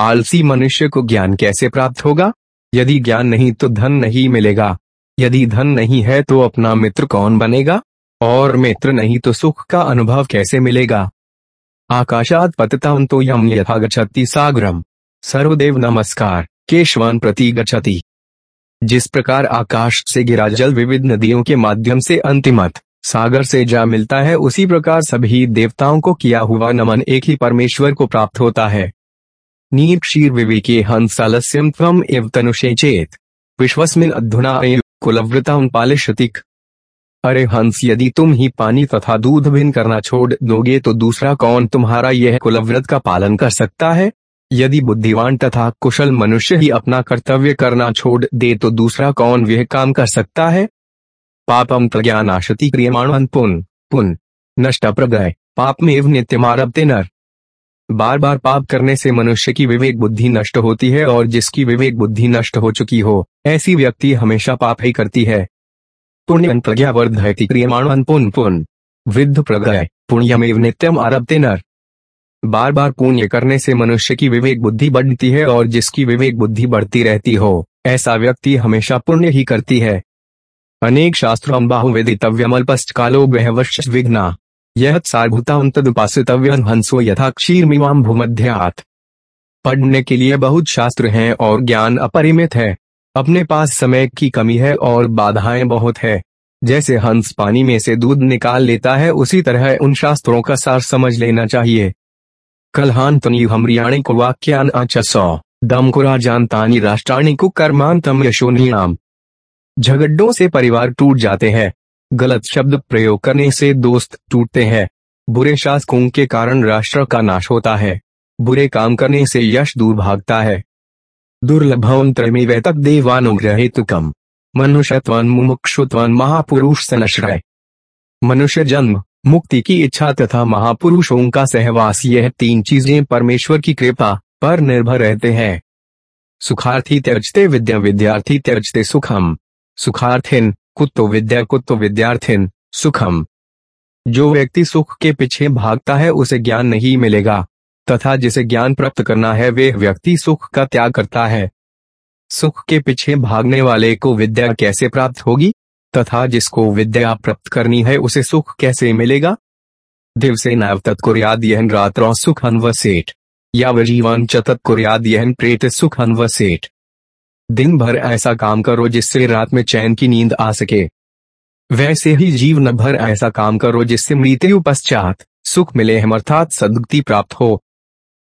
आलसी मनुष्य को ज्ञान कैसे प्राप्त होगा? यदि ज्ञान नहीं तो धन नहीं मिलेगा। यदि धन नहीं है तो अपना मित्र कौन बनेगा? और मित्र नहीं तो सुख का अनुभव कैसे मिलेगा? आकाशात पततांतो यम यथा गच्छति सागरम। सर्वदेव नमस्कार, केशवान प्रति गच्छति। जिस प्रकार आकाश से गिरा जल विविध नदियों के माध्यम से अंतिमत। सागर से जा मिलता है। उसी प्रकार सभी देवताओं को किया हुआ नमन एक ही परमेश्वर को प्राप्त होता है। नीर क्षीर विवेके हंसालस्यम त्वम एव तनुषे चेत। विश्वस्मिन अधुना कुलव्रता पालिशतिक अरे हंस, यदि तुम ही पानी तथा दूध भिन्न करना छोड़ दोगे तो दूसरा कौन तुम्हारा यह कुलव्रत का पालन कर सकता है? यदि बुद्धिवान तथा कुशल मनुष्य ही अपना कर्तव्य करना छोड़ दे तो दूसरा कौन वह काम कर सकता है? पापम प्रज्ञानाशति क्रियमाण पुन पुन। नष्ट प्रगय पाप में नित्यमारभते नर बार बार पाप करने से मनुष्य की विवेक बुद्धि नष्ट होती है और जिसकी विवेक बुद्धि नष्ट हो चुकी हो, ऐसी व्यक्ति हमेशा पाप ही करती है। पुण्य प्रज्ञा वर्धयति क्रियमाण पुन पुन। वृद्ध प्रगय पुण्यमेव नित्यम आरभते नर बार बार पुण्य करने से मनुष्य की विवेक बुद्धि बढ़ती है और जिसकी विवेक बुद्धि बढ़ती रहती हो, ऐसा व्यक्ति हमेशा पुण्य ही करती है। अनेक शास्त्रों बाहुवेदितव्यमल्पस्ट कालो वह विघ्ना यह सारभूतांतुपासितव्य हंसो यथा क्षीर मीवाम भूमध्यात पढ़ने के लिए बहुत शास्त्र हैं और ज्ञान अपरिमित है। अपने पास समय की कमी है और बाधाएँ बहुत है। जैसे हंस पानी में से दूध निकाल लेता है, उसी तरह उन शास्त्रों का सार समझ लेना चाहिए। कलहांतनी हमरियाणी को वाक्यान अचसौ दमकुरा जानतानी राष्ट्राणी को कर्मांतम यशोनियाम झगड्डों से परिवार टूट जाते हैं। गलत शब्द प्रयोग करने से दोस्त टूटते हैं। बुरे शासकों के कारण राष्ट्र का नाश होता है। बुरे काम करने से यश दूर भागता है। दुर्लभवन त्रमिवैतक देवानुग्रहित कम मनुष्यत्वन मुमुक्षुत्वन महापुरुष सनश्रय मनुष्य जन्म, मुक्ति की इच्छा तथा महापुरुषों का सहवास यह तीन चीज़ें परमेश्वर की कृपा पर निर्भर रहते हैं। सुखार्थी त्यजते विद्या, विद्यार्थी त्यजते सुखम। सुखार्थिन, कुत्तो विद्या, कुत्तो विद्यार्थिन, सुखम। जो व्यक्ति सुख के पीछे भागता है, उसे ज्ञान नहीं मिलेगा। तथा जिसे ज्ञान प्राप्त करना है, वे व्यक्ति सुख का त्याग करता है। सुख के पीछे भागने वाले को विद्या कैसे प्राप्त होगी? तथा जिसको विद्या प्राप्त करनी है, उसे सुख कैसे मिलेगा? दिवसे नव तत्कुर्याद यहन रात्रो सुख अनवसेठ या वजीवन च यहन प्रेत सुख अनवसेठ दिन भर ऐसा काम करो जिससे रात में चैन की नींद आ सके। वैसे ही जीवन भर ऐसा काम करो जिससे मृत्यु पश्चात सुख मिले हम अर्थात सदगति प्राप्त हो।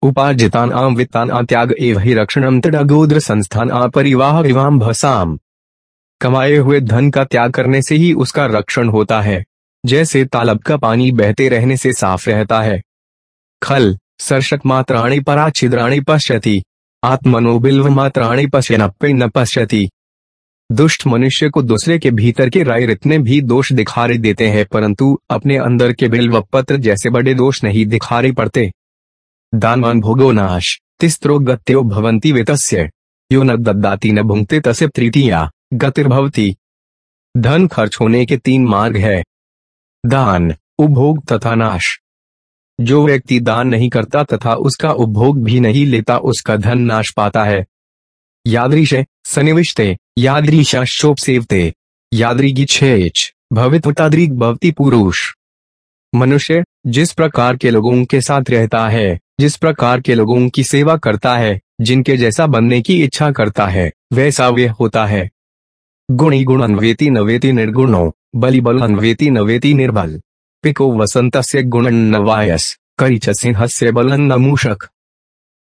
उपार्जितान आम वित्तान त्याग एव ही रक्षण तड़गोद्र संस्थान आ परिवाह विवाम भसाम। कमाए हुए धन का त्याग करने से ही उसका रक्षण होता है। जैसे तालब का पानी बहते रहने से साफ़ रहता है। खल, सर्षक मात्राणी परा छिद्राणी पश्यति। आत्मनोबिल्व मात्राणी पश्यनप्पे न पश्यति। दुष्ट मनुष्य को दूसरे के भीतर के राय इतने भी दोष दिखाई देते हैं, परंतु अपने अंदर के बिल्व पत्र जैसे बड़े दोष नहीं दिखाई पड़ते। दानवान भोगो नाश, तिस्त्रो गत्यो भवंती वेतस्य। यो न दद्दाती, न भुंगते तसे तृतीया गतिर्भवती। धन खर्च होने के तीन मार्ग है। दान, उपभोग तथा नाश। जो व्यक्ति दान नहीं करता तथा उसका उपभोग भी नहीं लेता, उसका धन नाश पाता है। यादृश सनिविष्टे यादृशा सेवते यादृगी छेच भवित्वताद्रिक भवती पुरुष। मनुष्य, जिस प्रकार के लोगों के साथ रहता है, जिस प्रकार के लोगों की सेवा करता है, जिनके जैसा बनने की इच्छा करता है, वैसा वे होता है। गुणी गुण अन्वेति नवेति निर्गुणों, बलि बल अन्वेति नवेति निर्बल। पिको वसंत से गुण नवायस करिच सिंह से बलन नमूषक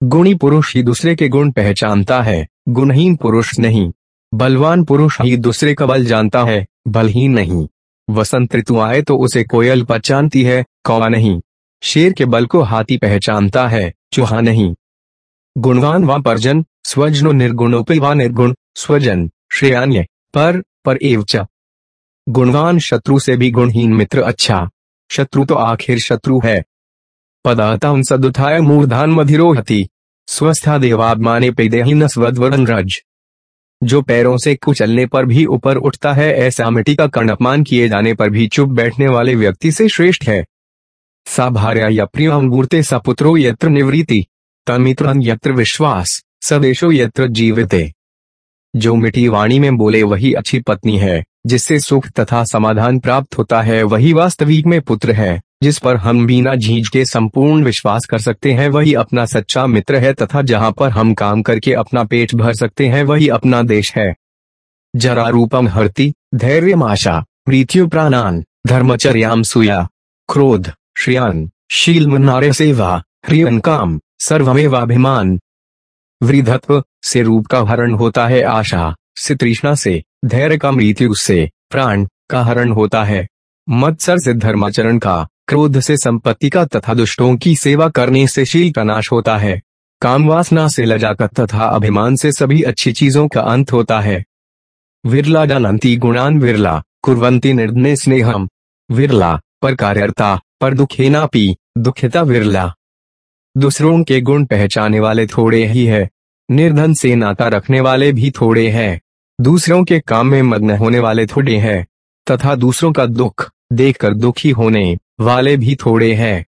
गुणी पुरुष ही दूसरे के गुण पहचानता है, गुणहीन पुरुष नहीं। बलवान पुरुष ही दूसरे का बल जानता है, बलहीन नहीं। वसंत ऋतु आए तो उसे कोयल पहचानती है, कौवा नहीं। शेर के बल को हाथी पहचानता है, चूहा नहीं। गुणवान व परजन स्वजनो निर्गुणोपि व निर्गुण, स्वजन, श्रेयान्य, पर पर एवच गुणवान शत्रु से भी गुणहीन मित्र अच्छा। शत्रु तो आखिर शत्रु है। पदाता सदुथाय मूर्धान मधिरोहती स्वस्था पेदेहीन स्वद्वरन रज। जो पैरों से कुचलने पर भी ऊपर उठता है, ऐसा मिट्टी का कर्ण अपमान किए जाने पर भी चुप बैठने वाले व्यक्ति से श्रेष्ठ है। सा भार्या या प्रियंगूर्ते सा पुत्रो यत्र निवृत्ति। तमित्र यत्र विश्वास, सदेशो यत्र जीविते। जो मिट्टी वाणी में बोले, वही अच्छी पत्नी है। जिससे सुख तथा समाधान प्राप्त होता है, वही वास्तविक में पुत्र है, जिस पर हम बिना झीझ के संपूर्ण विश्वास कर सकते हैं, वही अपना सच्चा मित्र है तथा जहाँ पर हम काम करके अपना पेट भर सकते हैं, वही अपना देश है। जरा रूपम हरती धैर्य आशा, मृत्यु प्राणान, धर्मचर्याम सुया, क्रोध, श्रियान शील नारे सेवा, ह्रियन काम, सर्वमेवाभिमान। वृद्धत्व से रूप का हरण होता है आशा। से तृष्णा से, धैर्य का मृत्यु से, प्राण का हरण होता है। मत्सर से धर्माचरण का, क्रोध से संपत्ति का तथा दुष्टों की सेवा करने से शील का नाश होता है। काम वासना से लजाकत तथा अभिमान से सभी अच्छी चीज़ों का अंत होता है। विरला जानंती गुणान विरला कुरवंती निर्णय स्नेहम। विरला, पर कार्यता पर दुखेना पी, दुखिता विरला। दूसरों के गुण पहचाने वाले थोड़े ही है। निर्धन से नाता रखने वाले भी थोड़े हैं। दूसरों के काम में मग्न होने वाले थोड़े हैं, तथा दूसरों का दुख देखकर दुखी होने वाले भी थोड़े हैं।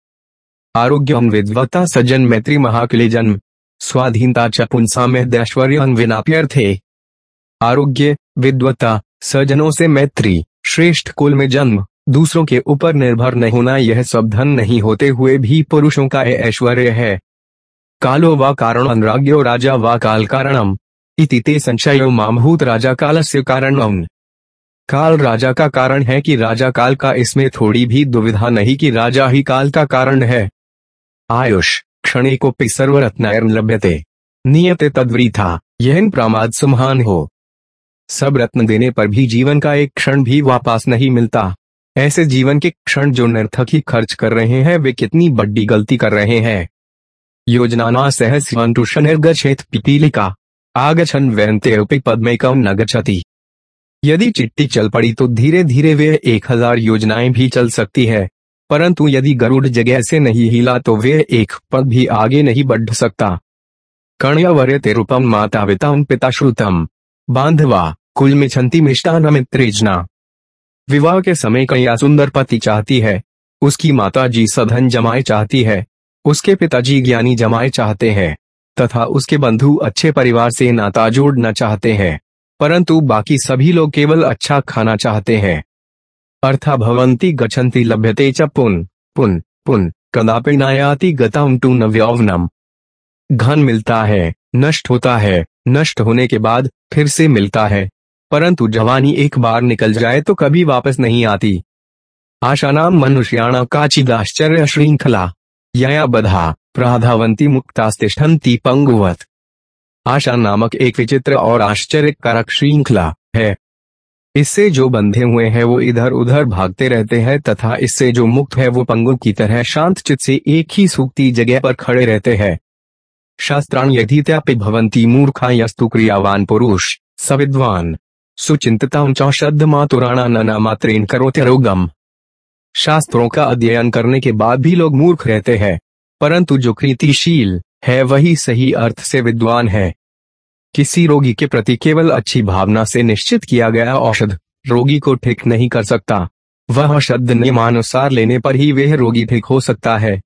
आरोग्य विद्वता सज्जन मैत्री महाकले जन्म स्वाधीनता च पुंसा में दैश्वर्य थे। आरोग्य विद्वता सज्जनों से मैत्री श्रेष्ठ कुल में जन्म, दूसरों के ऊपर निर्भर नहीं होना यह सब धन नहीं होते हुए भी पुरुषों का ऐश्वर्य है। कालो व कारण अनुराग्यो राजा व काल कारणम। इति ते संशयो मामभूत राजा से कारण काल राजा का कारण है कि राजा काल का इसमें थोड़ी भी दुविधा नहीं कि राजा ही काल का कारण है। आयुष क्षणिकोपि सर्वरत्न लभ्यते। नियते तद्वृथा यह प्रमाद सुमहान हो। सब रत्न देने पर भी जीवन का एक क्षण भी वापस नहीं मिलता। ऐसे जीवन के क्षण जो निर्थक ही खर्च कर रहे हैं, वे कितनी बड़ी गलती कर रहे हैं। योजना सहस्यंतुषनिर्गछेत पिपीलिका आगछन व्यंते पद्मेकम न यदि चिट्टी चल पड़ी तो धीरे धीरे वे एक हज़ार योजनाएँ भी चल सकती है, परंतु यदि गरुड़ जगह से नहीं हिला तो वे एक पद भी आगे नहीं बढ़ सकता। कर्ण्यवर्य तेरुपम माता पिता श्रुतम बांधवा, कुल में छंती मिष्टान मित्रेजना। विवाह के समय कन्या सुंदर पति चाहती है, उसकी माता जी सधन जमाए चाहती है। उसके पिताजी ज्ञानी जमाए चाहते हैं, तथा उसके बंधु अच्छे परिवार से नाता जोड़ना चाहते हैं, परंतु बाकी सभी लोग केवल अच्छा खाना चाहते हैं। अर्था भवंती गच्छन्ति लभ्यते च पुन पुन पुन कदापि नायाति गतम टू नव्यौवनम घन मिलता है, नष्ट होता है, नष्ट होने के बाद फिर से मिलता है, परंतु जवानी एक बार निकल जाए तो कभी वापस नहीं आती। आशा नाम मनुष्याणा काचिदाश्चर्य श्रृंखला या बधा प्राधावंती मुक्तास्तिष्ठन्ति पंगुवत। आशा नामक एक विचित्र और आश्चर्यकारक श्रृंखला है। इससे जो बंधे हुए हैं वो इधर उधर भागते रहते हैं तथा इससे जो मुक्त है वो पंगु की तरह शांत चित से एक ही सूखती जगह पर खड़े रहते हैं। शास्त्राण यदि भवंती मूर्खा यस्तु क्रियावान पुरुष, सविद्वान। सुचिंतता शब्द मातुराणा नना मात्रेन करोत्यरोगम। शास्त्रों का अध्ययन करने के बाद भी लोग मूर्ख रहते हैं। परंतु जो कृतिशील है, वही सही अर्थ से विद्वान है। किसी रोगी के प्रति केवल अच्छी भावना से निश्चित किया गया औषध रोगी को ठीक नहीं कर सकता। वह शब्द नियमानुसार लेने पर ही वह रोगी ठीक हो सकता है।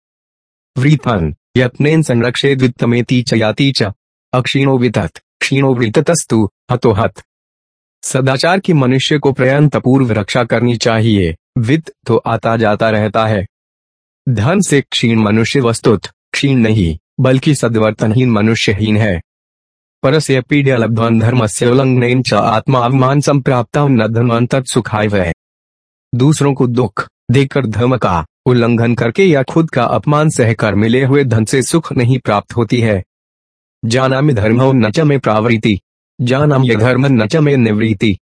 वृतन यत्न संरक्षे द्वितमेती चयाती च। अक्षीणो वितत, क्षीणो वृतस्तु हतोहत सदाचार की मनुष्य को प्रयंत पूर्व रक्षा करनी चाहिए। वित्त तो आता जाता रहता है। धन से क्षीण मनुष्य वस्तुत, क्षीण नहीं, बल्कि सदवर्तनहीन मनुष्यहीन है। परस्य पीड्यलब्धन धर्म से उल्लंघन च आत्मा अवमान संप्राप्त न धनवंत सुखाय वह दूसरों को दुख देकर धर्म का उल्लंघन करके या खुद का अपमान सहकर मिले हुए धन से सुख नहीं प्राप्त होती है। जाना में धर्म न च में प्रावृति जाना ये धर्म नच में निवृत्ति।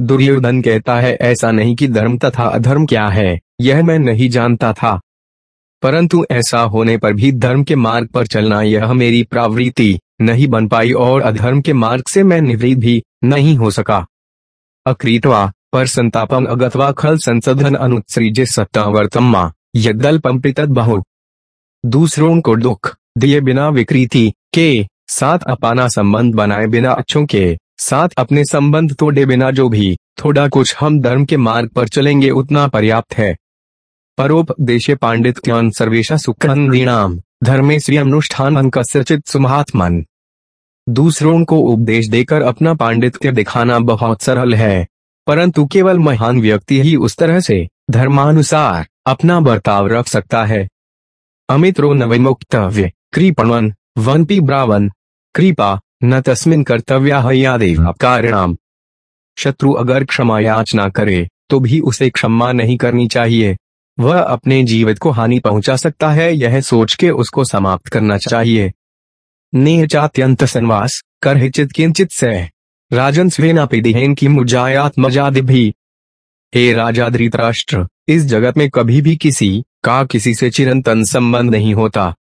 दुर्योधन कहता है, ऐसा नहीं कि धर्म तथा अधर्म क्या है, यह मैं नहीं जानता था। परंतु ऐसा होने पर भी धर्म के मार्ग पर चलना यह मेरी प्रवृत्ति नहीं बन पाई और अधर्म के मार्ग से मैं निवृत्त भी नहीं हो सका। अक्रीतवा, पर संतापम अगतवा खल संसदन अनुत्सृज सत्तावर्तम्मा यदल्पम बहु। दूसरों को दुख दिए बिना विकृति के साथ अपाना संबंध बनाए बिना अच्छों के साथ अपने संबंध तोड़े बिना जो भी, थोड़ा कुछ हम धर्म के मार्ग पर चलेंगे उतना पर्याप्त है। परोपदेश पांडित ज्ञान सर्वेशा सुखनाम धर्मे श्री अनुष्ठान सचित सुमहात्मन दूसरों को उपदेश देकर अपना पांडित्य दिखाना बहुत सरल है, परंतु केवल महान व्यक्ति ही उस तरह से, धर्मानुसार, अपना बर्ताव रख सकता है। अमित्रो नविमुक्तव्य, कृपणवन, वनपी ब्रावन, कृपा न तस्मिन कर्तव्य हयादेव कारिणाम शत्रु अगर क्षमा याचना करे तो भी उसे क्षमा नहीं करनी चाहिए। वह अपने जीवित को हानि पहुँचा सकता है, यह सोच के उसको समाप्त करना चाहिए। नेचात्यंत संवास कर हिचित किंचित से। राजन स्वेनापिदिहेन की मुजायात मजाद भी। हे राजा धृतराष्ट्र, इस जगत में कभी भी किसी, का किसी से चिरंतन संबंध नहीं होता।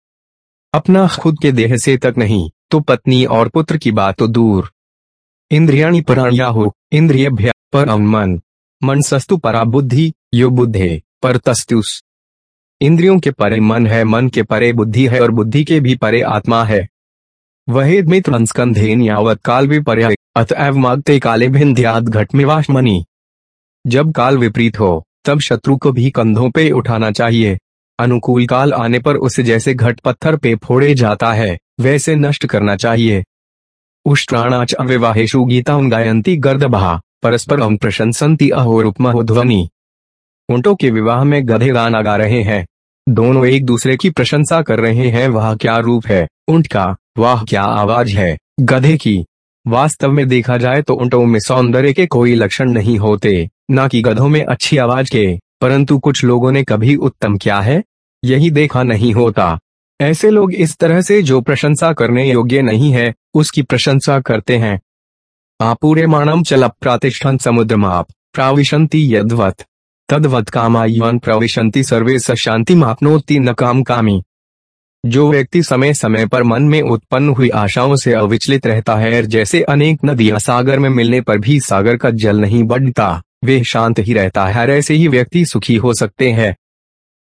अपना खुद के देह से तक नहीं। तो पत्नी और पुत्र की बात तो दूर। इंद्रियाणी पराण्या हो इंद्रिय पर मन सस्तु परा बुद्धि, यो बुद्धे पर तस्तुस। इंद्रियों के परे मन है, मन के परे बुद्धि है और बुद्धि के भी परे आत्मा है। वह मित्र स्कंधेन यावत काल विपर्य अतएव मागते काले भिंध्याद घट में जब काल विपरीत हो, तब शत्रु को भी कंधों पे उठाना चाहिए। अनुकूल काल आने पर उसे जैसे घट पत्थर पे फोड़े जाता है। वैसे नष्ट करना चाहिए। उष्ट्राणाच अविवाहेशु गीता गायंती गर्दभा, परस्पर हम प्रशंसंती अहोरुपमहोध्वनि ऊंटों के विवाह में गधे गाना गा रहे हैं। दोनों एक दूसरे की प्रशंसा कर रहे हैं, वह क्या रूप है? ऊँट का, वाह क्या आवाज़ है। गधे की, वास्तव में देखा जाए तो ऊंटों में सौंदर्य के कोई लक्षण नहीं होते, न कि गधों में अच्छी आवाज़ के, परंतु कुछ लोगों ने कभी उत्तम क्या है? यही देखा नहीं होता। ऐसे लोग इस तरह से जो प्रशंसा करने योग्य नहीं है, उसकी प्रशंसा करते हैं। आपूरे मानम चल प्रातिष्ठान समुद्र माप प्राविशंति यदवत। तदवत कामायुन प्रविशंति सर्वे शांति मापनोति न काम कामी। जो व्यक्ति समय समय पर मन में उत्पन्न हुई आशाओं से अविचलित रहता है, जैसे अनेक नदियाँ सागर में मिलने पर भी सागर का जल नहीं बढ़ता, वे शांत ही रहता है, ऐसे ही व्यक्ति सुखी हो सकते हैं।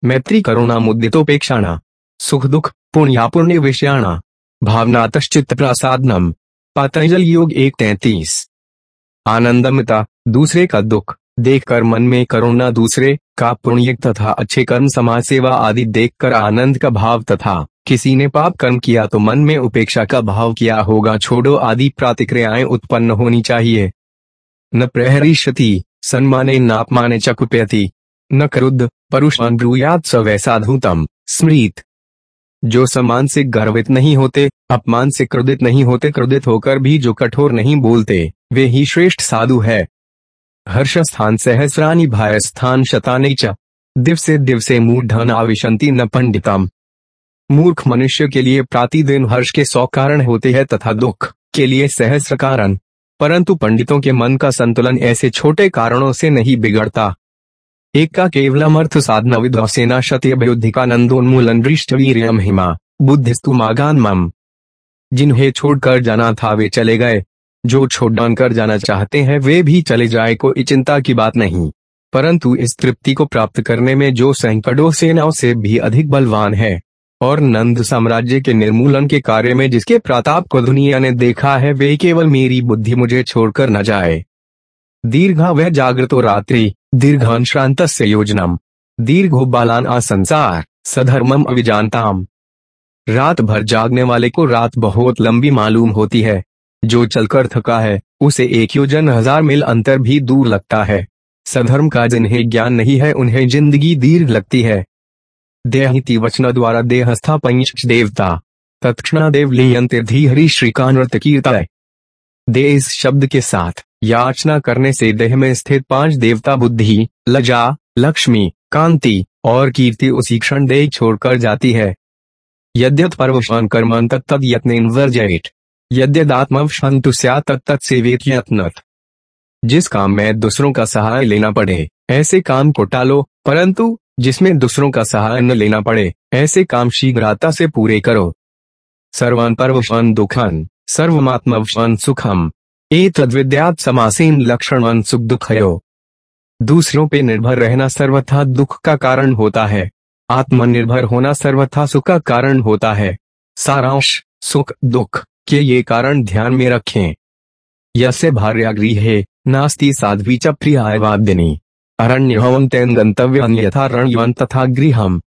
मैत्री करुणा मुद्दितोपेक्षाणा सुख दुख पुण्या पुण्य विषयाणा भावनातश्चित प्रसादनम पतंजल योग एक तैतीस। आनंदमिता, दूसरे का दुख। देखकर मन में करुणा, दूसरे का पुण्य तथा अच्छे कर्म समाज सेवा आदि देखकर आनंद का भाव तथा किसी ने पाप कर्म किया तो मन में उपेक्षा का भाव किया होगा। छोड़ो आदि प्रतिक्रियाएँ उत्पन्न होनी चाहिए। न प्रहरीशति सन्माने नापमाने चकुप्यति। न क्रुद्ध, परुषान स वैसाधुतम स्मृत। जो सम्मान से गर्वित नहीं होते, अपमान से क्रोधित नहीं होते, क्रोधित होकर भी जो कठोर नहीं बोलते, वे ही श्रेष्ठ साधु है। हर्ष स्थान सहस्रानी भाय स्थान शतानी च। दिवसे दिवसे मूर्धन आविशंति न पंडितम। मूर्ख मनुष्य के लिए प्रतिदिन हर्ष के सौ कारण होते हैं तथा दुख के लिए सहस्र कारण। परंतु पंडितों के मन का संतुलन ऐसे छोटे कारणों से नहीं बिगड़ता। अर्थ साधना विद्वसेना शत्यभ्युद्धिकानंदोन्मूलन वीरियम हिमा बुद्धिस्तु मागान मम जिन्हें छोड़कर जाना था वे चले गए। जो छोड़ कर जाना चाहते हैं, वे भी चले जाए, कोई चिंता की बात नहीं। परंतु इस तृप्ति को प्राप्त करने में जो सैकड़ों सेनाओं से भी अधिक बलवान है, और नंद साम्राज्य के निर्मूलन के कार्य में जिसके प्रताप को दुनिया ने देखा है, वे केवल मेरी बुद्धि मुझे छोड़कर न जाए। दीर्घा, वह जागृतो रात्रि दीर्घान श्रांत योजनम। दीर्घो बालान असंसार सधर्मम अभिजानताम। रात भर जागने वाले को रात बहुत लंबी मालूम होती है। जो चलकर थका है, उसे एक योजन हज़ार मील अंतर भी दूर लगता है। सधर्म का जिन्हें ज्ञान नहीं है, उन्हें ज़िंदगी दीर्घ लगती है। देहिति वचन द्वारा देहस्था पंच देवता। तत्क्षणा देव लियंत्र धीहरी श्रीकानृत कीर्ता दे इस शब्द के साथ, याचना करने से देह में स्थित पाँच देवता बुद्धि लजा लक्ष्मी, कांति, और कीर्ति उसी क्षण देह छोड़कर जाती है। यद्यत पर्वशान कर्मान तत्त यत्न वर्जयित। यद्यदात्मवशांतु तत्त यत्नत। जिस काम में दूसरों का सहाय लेना पड़े, ऐसे काम को टालो, परंतु जिसमें दूसरों का सहाय न लेना पड़े, ऐसे काम शीघ्रता से पूरे करो। सर्वान पर्वशान दुखन। सर्वमात्मवशान सुखम। ए तद्विद्यात समासीन लक्षण सुख दुखयो। दूसरों पे निर्भर रहना सर्वथा दुख का कारण होता है। आत्मनिर्भर होना सर्वथा सुख का कारण होता है। सारांश, सुख, दुख के ये कारण ध्यान में रखें। यसे भार्यागृह नास्ती साध्वी च प्रियावादिनी अरण्य हवन तेन गंतव्य अन्यथा रणयन तथा गृहम।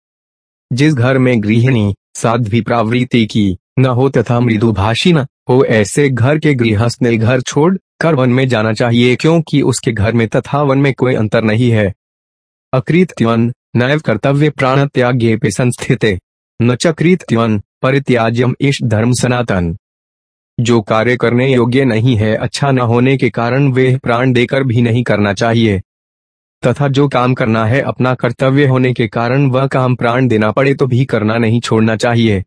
जिस घर में गृहिणी, साध्वी प्रावृत्ति की। न हो तथा मृदुभाषी न हो, ऐसे घर के गृहस्थ ने घर छोड़ कर वन में जाना चाहिए, क्योंकि उसके घर में तथा वन में कोई अंतर नहीं है। अकृत्यन नैव कर्तव्य प्राण त्याग्य पे संस्थित। न चक्रित्यन परित्याज्यम इश धर्म सनातन। जो कार्य करने योग्य नहीं है अच्छा न होने के कारण वे प्राण देकर भी नहीं करना चाहिए। तथा जो काम करना है, अपना कर्तव्य होने के कारण वह काम प्राण देना पड़े तो भी करना नहीं छोड़ना चाहिए।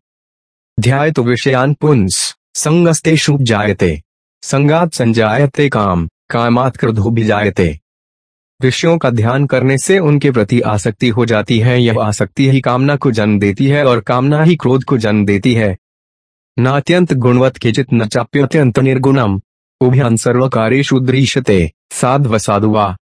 ध्याय तो विषयान पुंस। संगस्ते शुभ जायते। संगात संजायते काम। कामात क्रोधो भी जायते। विषयों का ध्यान करने से उनके प्रति आसक्ति हो जाती है। यह आसक्ति ही कामना को जन्म देती है और कामना ही क्रोध को जन्म देती है। नात्यंत गुणवत के चित न चाप्यत्यंत निर्गुणम। उभ्यान सर्व कार्य शुद्रीशते साधव। साधुआ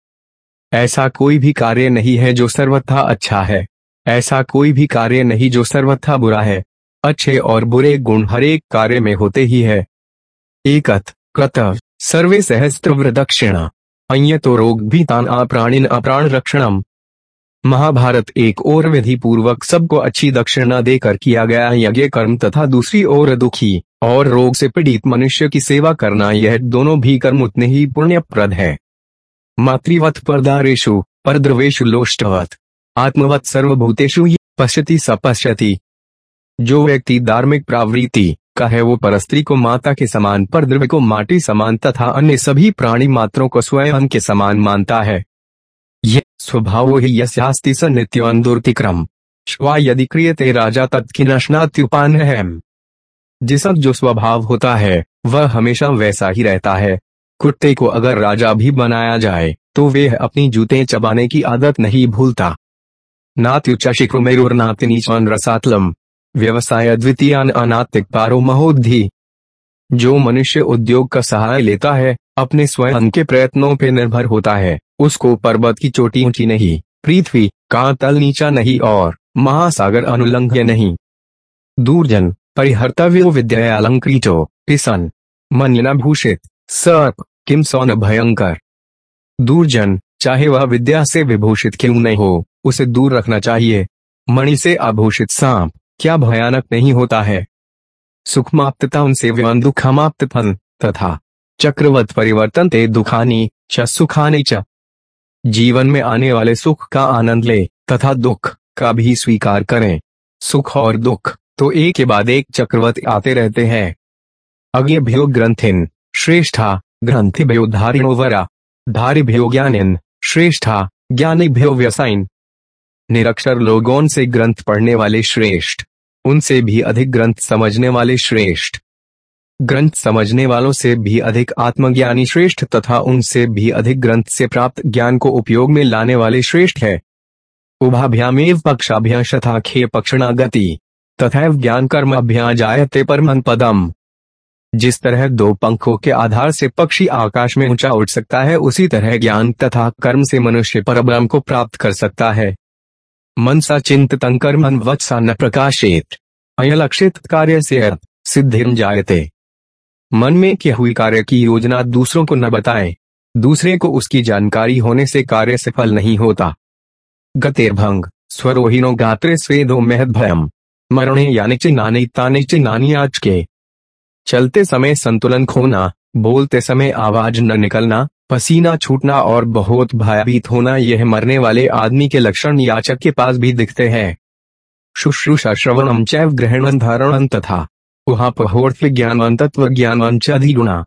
ऐसा कोई भी कार्य नहीं है जो सर्वथा अच्छा है। ऐसा कोई भी कार्य नहीं जो सर्वथा बुरा है। अच्छे और बुरे गुण हरेक कार्य में होते ही है। एकत, कृत सर्वे सहस्त्र वृदक्षिण अन्य तो रोग भी तान अप्राणीन अप्राण रक्षणम। महाभारत एक और विधि पूर्वक सबको अच्छी दक्षिणा देकर किया गया यज्ञ कर्म तथा दूसरी ओर दुखी और रोग से पीड़ित मनुष्य की सेवा करना यह दोनों भी कर्म उतने ही पुण्यप्रद है। मातृवत परदारेशु परद्रवेशु लोष्टवत, आत्मवत सर्वभूतेषु पश्यति सपश्यति। जो व्यक्ति धार्मिक प्रवृत्ति का है वो परस्त्री को माता के समान, पर द्रव्य को माटी समान तथा अन्य सभी प्राणी मात्रों को स्वयं के समान मानता है। यह स्वभाव ही यस्यास्ति स नित्य दुर्तिक्रम श्वा यदि क्रियते राजा तत्किनशनात्युपान है। जिसक जो स्वभाव होता है, वह हमेशा वैसा ही रहता है। कुत्ते को अगर राजा भी बनाया जाए तो वे अपनी जूते चबाने की आदत नहीं भूलता। नात्युच्च शिक्रमेरुर नातिनीचन रसातलम व्यवसाय अद्वितीय अनातिक पारो महोधि जो मनुष्य उद्योग का सहाय लेता है, अपने स्वयं के प्रयत्नों पर निर्भर होता है। उसको पर्वत की चोटी ऊँची नहीं, पृथ्वी का तल नीचा नहीं और महासागर अनुलंघ्य नहीं। दूरजन, परिहर्तव्य विद्या अलंकृतो पिसन मन भूषित सर्प किम सौन भयंकर। दूरजन, चाहे वह विद्या से विभूषित क्यों नहीं हो, उसे दूर रखना चाहिए। मणि से आभूषित सांप। क्या भयानक नहीं होता है? सुखमाप्तता उनसे दुखमाप्त फन तथा चक्रवत परिवर्तन ते दुखानी च, सुखानी च। जीवन में आने वाले सुख का आनंद ले, तथा दुख का भी स्वीकार करें। सुख और दुख तो एक के बाद एक चक्रवत आते रहते हैं। अज्ञ भ्यो ग्रंथिन श्रेष्ठा ग्रंथिभ्यो धारिणो वरा। धारिभ्यो ज्ञानिन श्रेष्ठा ज्ञानिभ्यो व्यसाइन निरक्षर लोगों से ग्रंथ पढ़ने वाले श्रेष्ठ। उनसे भी अधिक ग्रंथ समझने वाले श्रेष्ठ। ग्रंथ समझने वालों से भी अधिक आत्मज्ञानी श्रेष्ठ तथा उनसे भी अधिक ग्रंथ से प्राप्त ज्ञान को उपयोग में लाने वाले श्रेष्ठ है। उभाभ्यामेव पक्षाभ्याशथा खे पक्षणा गति तथा ज्ञान कर्म अभ्याजायते परमन पदम। जिस तरह दो पंखों के आधार से पक्षी आकाश में ऊँचा उठ सकता है, उसी तरह ज्ञान तथा कर्म से मनुष्य परब्रह्म को प्राप्त कर सकता है। मन सा चिंत मन वत्सा न प्रकाशित। अयलक्षित कार्य से सिद्धि जायते। मन में किया हुई कार्य की योजना दूसरों को न बताएँ। दूसरे को उसकी जानकारी होने से कार्य सफल नहीं होता। गतेर्भंग स्वरोहिनो गात्रे स्वेदो महद भयम मरणे यानी चिन्नानी ताने चिन्नानी आज के चलते समय संतुलन खोना, बोलते समय आवाज़ न निकलना। पसीना छूटना और बहुत भयभीत होना, यह मरने वाले आदमी के लक्षण याचक के पास भी दिखते हैं। शुश्रूषा श्रवणम चैव ग्रहण धारण तथा। उहापहोर्थ तत्व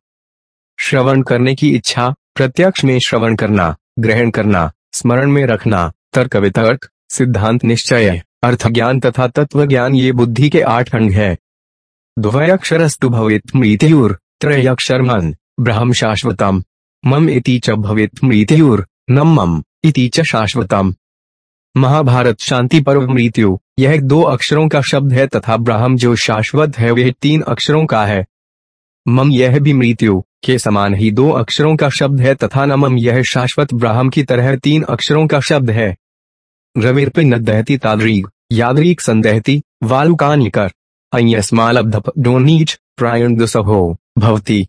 श्रवण करने की इच्छा, प्रत्यक्ष में श्रवण करना, ग्रहण करना, स्मरण में रखना, तर्क वितर्क, सिद्धांत निश्चय, अर्थ ज्ञान तथा तत्व ज्ञान ये बुद्धि के आठ अंग है। द्वयक्षरस्तु भवेत् मृत्युर त्रयक्षर मन ब्रह्म शाश्वतम। मम इति च भवेत् मृत्युर नम मम, इति च शाश्वतम। महाभारत, शांति पर्व मृत्यु यह दो अक्षरों का शब्द है तथा ब्रह्म जो शाश्वत है, वह तीन अक्षरों का है। मम, यह भी मृत्यु के समान ही दो अक्षरों का शब्द है तथा नमम यह शाश्वत ब्राह्म की तरह तीन अक्षरों का शब्द है। रविर्प न दहती तादरीग यादरीक संदहती वालुकानिकर अयस्मालब्धोनीच प्रायण दुसहो भवती।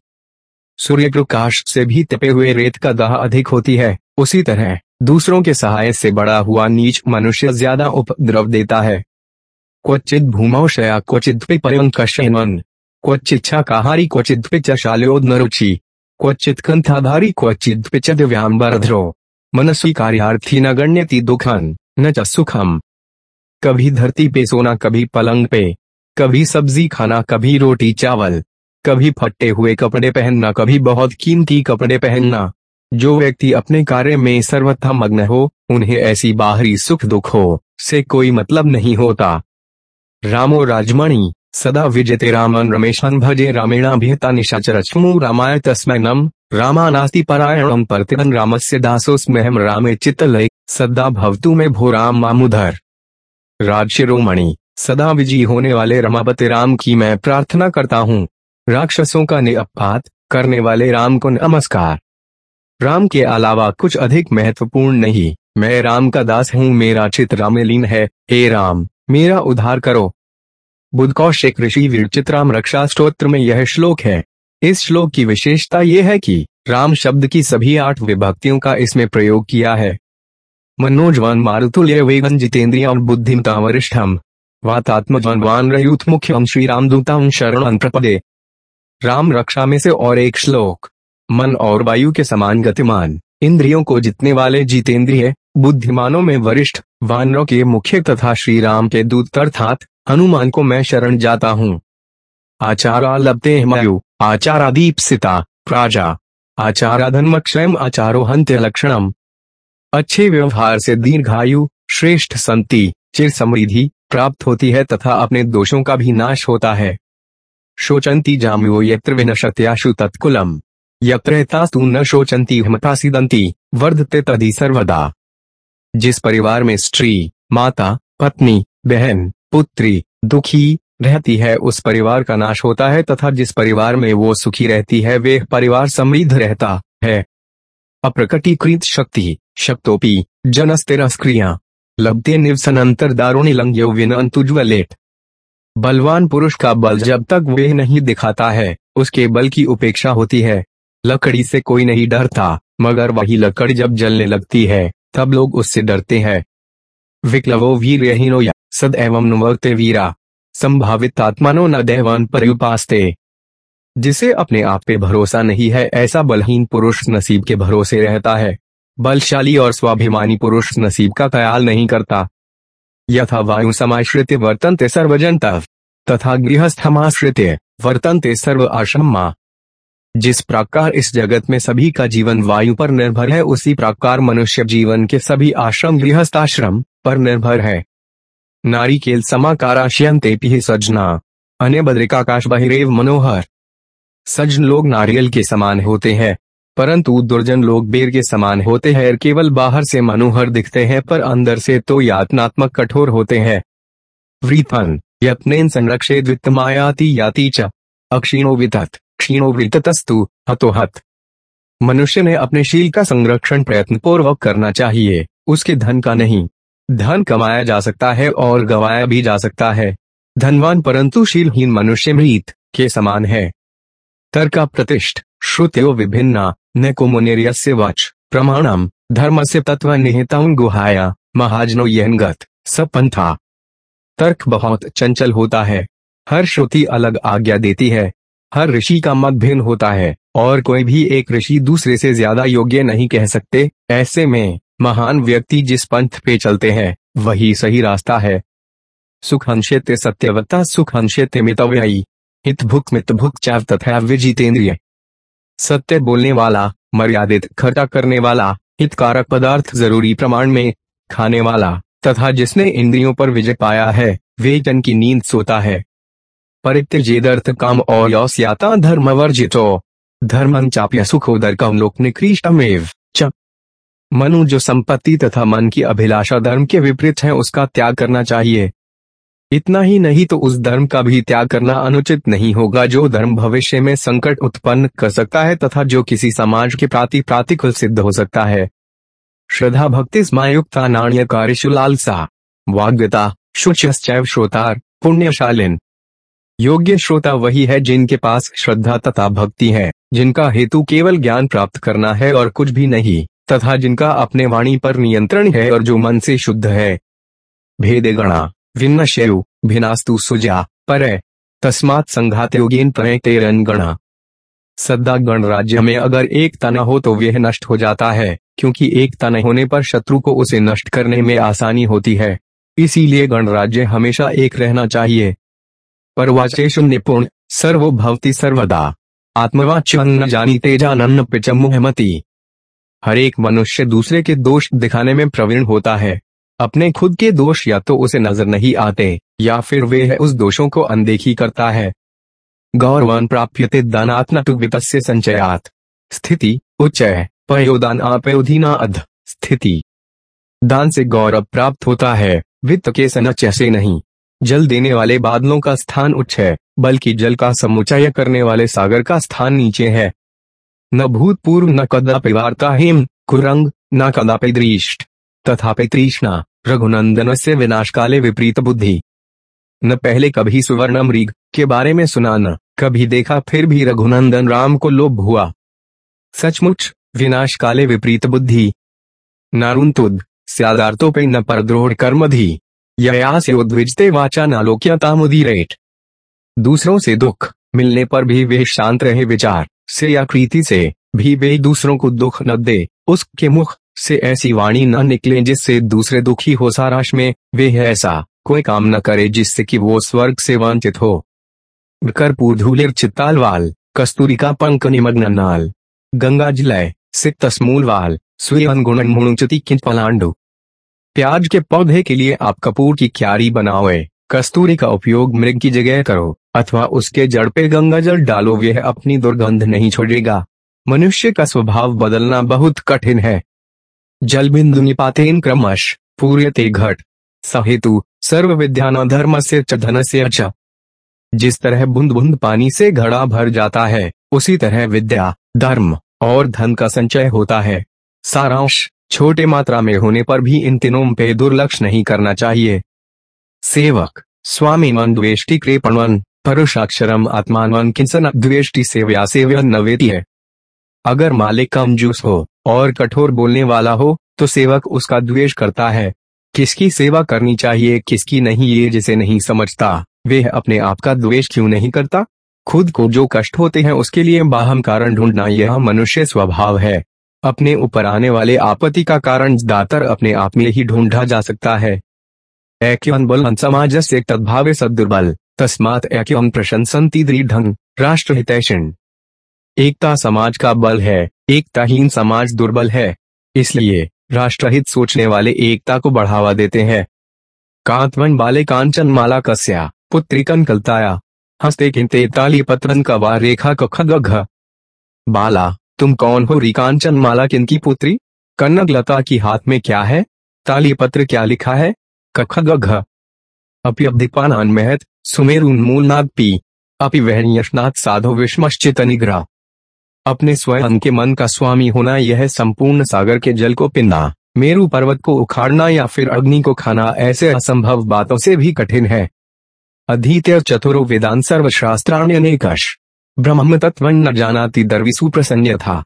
सूर्य प्रकाश से भी तपे हुए रेत का दाह अधिक होती है। उसी तरह, दूसरों के सहाय से बड़ा हुआ नीच मनुष्य ज़्यादा उपद्रव देता है। क्वचित भूमौशया क्वचित पे पर्यंकशन क्वचित छाकाहारी क्वचित पे क्वचित कंथाधारी क्वचित पे च मनस्वी कार्यार्थी न गण्यति दुखन न च सुखम कभी धरती पे सोना, कभी पलंग पे, कभी सब्ज़ी खाना, कभी रोटी चावल कभी फटे हुए कपड़े पहनना, कभी बहुत कीमती कपड़े पहनना। जो व्यक्ति अपने कार्य में सर्वथा मग्न हो, उन्हें ऐसी बाहरी सुख दुख हो, से कोई मतलब नहीं होता। रामो राजमणि, सदा विजयते रामन रमेशन भजे रामेणाभिहता निशाचरचमु रामाय तस्मै नम रामानास्ति परायणम परतिरन रामस्य दासोस्म्यहम रामे चित्तलय सदा भवतु में भो राम मामुधर। राजशिरोमणि, सदा विजयी होने वाले रमापति राम की मैं प्रार्थना करता हूँ। राक्षसों का निअपात करने वाले राम को नमस्कार। राम के अलावा कुछ अधिक महत्वपूर्ण नहीं। मैं राम का दास हूँ, मेरा चित रामेलीन है। हे राम, मेरा उद्धार करो। बुद्ध कौशिक ऋषि वीरचित्राम रक्षा स्त्रोत्र में यह श्लोक है। इस श्लोक की विशेषता यह है कि राम शब्द की सभी आठ विभक्तियों का इसमें प्रयोग किया है। मनोजवान मारुतुल्य वेगन जितेंद्रिय और बुद्धिमता वरिष्ठम वातात्मजवान रयुत मुख्यम श्री राम दूताम शरण प्रपदे। राम रक्षा में से और एक श्लोक। मन और वायु के समान गतिमान। इंद्रियों को जितने वाले जितेंद्रिय, बुद्धिमानों में वरिष्ठ, वानरों के मुख्य तथा श्री राम के दूत अर्थात, हनुमान को मैं शरण जाता हूँ। आचारा लबते मयु आचारादीपसिता प्राजा। आचाराधन्मक्षयम आचारोहंत्य लक्षणम। अच्छे व्यवहार से दीर्घायु, श्रेष्ठ संति, चिर समृद्धि प्राप्त होती है तथा अपने दोषों का भी नाश होता है। शोचंती जाम्यो यत्र विनशत्याशु तत्कुलम। यत्रतास्तु न शोचंती हमतासिदंती वर्धते तदि सर्वदा। जिस परिवार में स्त्री, माता, पत्नी, बहन, पुत्री, दुखी रहती है, उस परिवार का नाश होता है तथा जिस परिवार में वो सुखी रहती है, वे परिवार समृद्ध रहता है। अप्रकटीकृत शक्ति, शक्तोपी जनस्तिरस्क्रिया लब्धे निवसनंतर दारुणी लंग्यो विनंतुज्वलेट बलवान पुरुष का बल जब तक वे नहीं दिखाता है, उसके बल की उपेक्षा होती है। लकड़ी से कोई नहीं डरता, मगर वही लकड़ जब जलने लगती है, तब लोग उससे डरते हैं। विक्लवो वीर यहीनो या, सद एवं नुवते वीरा। संभावित आत्मानो न देवान पर जिसे अपने आप पे भरोसा नहीं है, ऐसा बलहीन पुरुष नसीब के भरोसे रहता है। बलशाली और स्वाभिमानी पुरुष नसीब का ख्याल नहीं करता। यथा वायु समाश्रित वर्तनते सर्वजंत तथा गृहस्थमाश्रित वर्तनते सर्व आश्रमा जिस प्रकार इस जगत में सभी का जीवन वायु पर निर्भर है, उसी प्रकार मनुष्य जीवन के सभी आश्रम गृहस्थाश्रम पर निर्भर है। नारिकेल समाकाराश्यंते पी सजना अन्य बद्रिकाकाश बहिरेव मनोहर। सज्जन लोग नारियल के समान होते हैं। परंतु दुर्जन लोग बेर के समान होते हैं, केवल बाहर से मनोहर दिखते हैं, पर अंदर से तो यातनात्मक कठोर होते हैं। वृथन यत्नेन संरक्षे द्वितमायाति याति च। अक्षीणो वितत क्षीणो वृततस्तु हतोहत। मनुष्य ने अपने शील का संरक्षण प्रयत्न पूर्वक करना चाहिए, उसके धन का नहीं। धन कमाया जा सकता है और गवाया भी जा सकता है। धनवान परंतु शीलहीन मनुष्य मृत के समान है। तर्क प्रतिष्ठ, श्रुत्यो विभिन्ना। न कुमुनिर्यस्य वच। प्रमाणम धर्म से तत्व निहिता गुहाया महाजनो यहनगत सपंथा तर्क बहुत चंचल होता है। हर श्रुति अलग आज्ञा देती है। हर ऋषि का मत भिन्न होता है। और कोई भी एक ऋषि दूसरे से ज़्यादा योग्य नहीं कह सकते। ऐसे में, महान व्यक्ति जिस पंथ पे चलते हैं, वही सही रास्ता है। सुख अंशेत्य सत्यवत्ता सुख अंशेत्य मितव्ययी। हित भुक मित भुक चाव तथा विजितेंद्रिय सत्य बोलने वाला, मर्यादित खर्चा करने वाला, हितकारक पदार्थ ज़रूरी प्रमाण में खाने वाला, तथा जिसने इंद्रियों पर विजय पाया है, वे जन की नींद सोता है। परित्यजेदर्थ काम और यौस्याता धर्म वर्जितो। धर्म चाप्य सुखोदर कम लोक निकृष्टमेव मनु जो संपत्ति तथा मन की अभिलाषा धर्म के विपरीत है, उसका त्याग करना चाहिए। इतना ही नहीं तो उस धर्म का भी त्याग करना अनुचित नहीं होगा जो धर्म भविष्य में संकट उत्पन्न कर सकता है तथा जो किसी समाज के प्रति प्रातिकूल सिद्ध हो सकता है। श्रद्धा भक्ति स्मायुक्ता नाण्य कार्यशुलालसा वाग्यता शुच्यश्चैव श्रोतार, पुण्यशालिन। योग्य श्रोता वही है जिनके पास श्रद्धा तथा भक्ति है, जिनका हेतु केवल ज्ञान प्राप्त करना है और कुछ भी नहीं, तथा जिनका अपने वाणी पर नियंत्रण है और जो मन से शुद्ध है। भेद गणा भिन्न शेव भिनास्तु सुजा, पर। तस्मात संघात योगीन प्रणय तेरन गणा सद्दा गण राज्य में अगर एक तना हो तो वह नष्ट हो जाता है, क्योंकि एकता नहीं होने पर शत्रु को उसे नष्ट करने में आसानी होती है। इसीलिए गणराज्य हमेशा एक रहना चाहिए। परवाचेशु निपुण, सर्वभवती सर्वदा। आत्मवाच्य जानी तेजानन्न पिचम मुहमती हर एक मनुष्य दूसरे के दोष दिखाने में प्रवीण होता है। अपने खुद के दोष या तो उसे नज़र नहीं आते, या फिर वे उस दोषों को अनदेखी करता है। गौरवान प्राप्यते दानात्न विपस्य संचयात। स्थिति उच्च पयोदान अपयोधीना अध। स्थिति। दान से गौरव प्राप्त होता है, वित्त के संचय से नहीं। जल देने वाले बादलों का स्थान उच्च है बल्कि जल का समुचय करने वाले सागर का स्थान नीचे है। न भूतपूर्व न कदापि वार्ता हेम कुरंग, न कदापि दृष्ट, तथापि तृष्णा। रघुनंदन से विनाश काले विपरीत बुद्धि। न पहले कभी सुवर्ण मृग के बारे में सुना, न कभी देखा, फिर भी रघुनंदन राम को लोभ हुआ। सचमुच विनाश काले विपरीत बुद्धि। नारुन तुद स्यादार्थों पे न पर द्रोढ़ कर्मधि यया से उद्विजते वाचा नालोक्यता मुदीरेट दूसरों से दुख मिलने पर भी वे शांत रहे विचार से या कृति से, भी वे दूसरों को दुख न दे उसके मुख से ऐसी वाणी न निकले जिससे दूसरे दुखी हो साराश में, वे ऐसा, कोई काम न करे जिससे कि वो स्वर्ग से वंचित हो। कर्पूर धूलिर चित्तालवाल, कस्तूरी का पंक निमग्न नाल। गंगा जिलय सिक तस्मूल वाल स्वयं गुण पलांडु। प्याज के पौधे के लिए आप कपूर की क्यारी बनाओ कस्तूरी का उपयोग मृग की जगह करो, अथवा उसके जड़ पे गंगा जल डालो वह अपनी दुर्गंध नहीं छोड़ेगा। मनुष्य का स्वभाव बदलना बहुत कठिन है। जल बिंदु निपातेन क्रमश पूर्यते घट। सहेतु सर्व विद्यान धर्म से धन से अच्छा जिस तरह बुंद बुंद पानी से घड़ा भर जाता है, उसी तरह विद्या, धर्म और धन का संचय होता है। सारांश, छोटे मात्रा में होने पर भी इन तीनों पे दुर्लक्ष नहीं करना चाहिए। सेवक स्वामी मन द्वेष्टि कृपणवन परुषाक्षरम आत्मान किंसन द्वेष्टि सेव्या सेव्य नवेती है अगर मालिक कंजूस हो और कठोर बोलने वाला हो तो सेवक उसका द्वेष करता है। किसकी सेवा करनी चाहिए, किसकी नहीं ये जिसे नहीं समझता वे अपने आप का द्वेष क्यों नहीं करता? खुद को जो कष्ट होते हैं उसके लिए बाहम कारण ढूंढना यह मनुष्य स्वभाव है। अपने ऊपर आने वाले आपत्ति का कारण दातर अपने आप में ही ढूंढा जा सकता है। बल समाज से तद्भावे सदुर्बल तस्मात प्रशंसन प्रशंसंती ढंग राष्ट्र हितैषण एकता समाज का बल है, एकताहीन समाज दुर्बल है। इसलिए, राष्ट्रहित सोचने वाले एकता को बढ़ावा देते हैं। कांतवन बाले कांचन माला कस्या, पुत्री कलताया हँसते किंते ताली पत्रन का वा रेखा कख घ। बाला, तुम कौन हो रिकांचन माला किनकी पुत्री? कनक लता की हाथ में क्या है? ताली पत्र क्या लिखा है? कख घ। अपि अब्दिपान महत सुमेर उन्मूल नाग पी। अपि यशनाथ साधो विश्मश्चित निग्रह अपने स्वयं के मन का स्वामी होना यह संपूर्ण सागर के जल को पिना मेरु पर्वत को उखाड़ना या फिर अग्नि को खाना ऐसे असंभव बातों से भी कठिन है। अधीत्य चतुरो वेदांत सर्वशास्त्राण्य नेकश। ब्रह्म तत्व न जानाती दरविसु प्रसन्न था।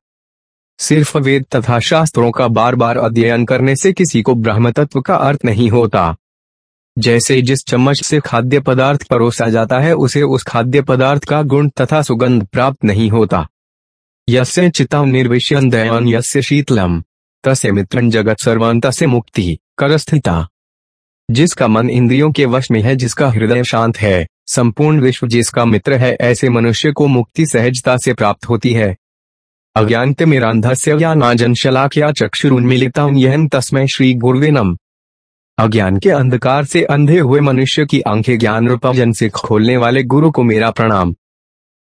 सिर्फ़ वेद तथा शास्त्रों का बार बार अध्ययन करने से किसी को ब्रह्म तत्व का अर्थ नहीं होता। जैसे जिस चम्मच से खाद्य पदार्थ परोसा जाता है, उसे उस खाद्य पदार्थ का गुण तथा सुगंध प्राप्त नहीं होता। यस्य चिता निर्विश्यन दयान यस्य शीतलम। तस्य मित्रन जगत सर्वान तस्य मुक्ति। करस्थिता जिसका मन इंद्रियों के वश में है, जिसका हृदय शांत है, संपूर्ण विश्व जिसका मित्र है, ऐसे मनुष्य को मुक्ति सहजता से प्राप्त होती है। अज्ञान तिमिरांधस्य या नाजन शलाख्या चक्षुरुन्मिलिता यह तस्मय श्री गुरुवेनम अज्ञान के अंधकार से अंधे हुए मनुष्य की आँखें ज्ञान रूपजन से खोलने वाले गुरु को मेरा प्रणाम।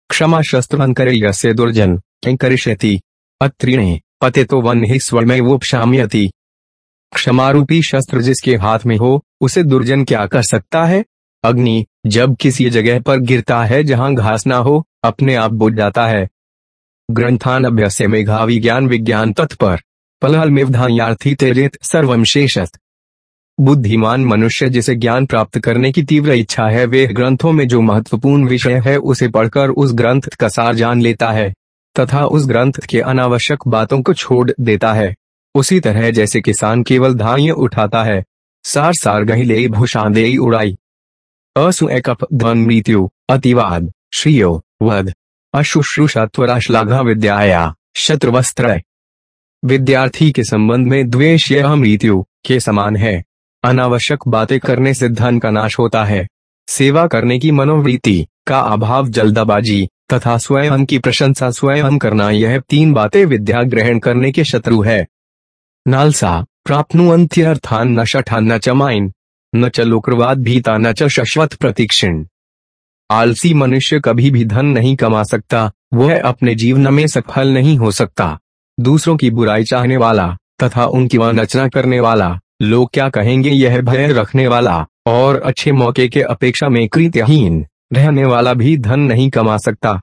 क्षमा शस्त्र यसे दुर्जन। करिष्यति अत्रिणे पते तो वन ही वो क्षाम्यति क्षमारूपी शस्त्र जिसके हाथ में हो, उसे दुर्जन क्या कर सकता है? अग्नि, जब किसी जगह पर गिरता है जहाँ घास ना हो, अपने आप बुझ जाता है। ग्रंथान अभ्यस्य मेघा विज्ञान विज्ञान तत्पर पलहल मेवधान्यार्थी तेजित सर्वम शेषत बुद्धिमान मनुष्य जिसे ज्ञान प्राप्त करने की तीव्र इच्छा है, वे ग्रंथों में जो महत्वपूर्ण विषय है, उसे पढ़कर उस ग्रंथ का सार जान लेता है। तथा उस ग्रंथ के अनावश्यक बातों को छोड़ देता है। उसी तरह जैसे किसान केवल धान्य उठाता है, सार सार गहिले भूषांदे उड़ाई। असु एकप ध्वन मृत्यु, अतिवाद, श्रियो, वध। अशुश्रूषा त्वरा श्लाघा विद्याया शत्रुवस्त्र विद्यार्थी के संबंध में द्वेष यह मृत्यु के समान है। अनावश्यक बातें करने से धन का नाश होता है। सेवा करने की मनोवृत्ति का अभाव जल्दाबाजी। तथा स्वयं की प्रशंसा स्वयं करना यह तीन बातें विद्या ग्रहण करने के शत्रु है। नालसा प्राप्नुअंत्यर्थान न शठा न च माइन, न च लोकवाद भीता न च शश्वत प्रतीक्षण। आलसी मनुष्य कभी भी धन नहीं कमा सकता, वह अपने जीवन में सफल नहीं हो सकता। दूसरों की बुराई चाहने वाला, तथा उनकी वनचना करने वाला, लोग क्या कहेंगे यह भय रखने वाला, और अच्छे मौके के अपेक्षा में कृत्यहीन रहने वाला भी धन नहीं कमा सकता।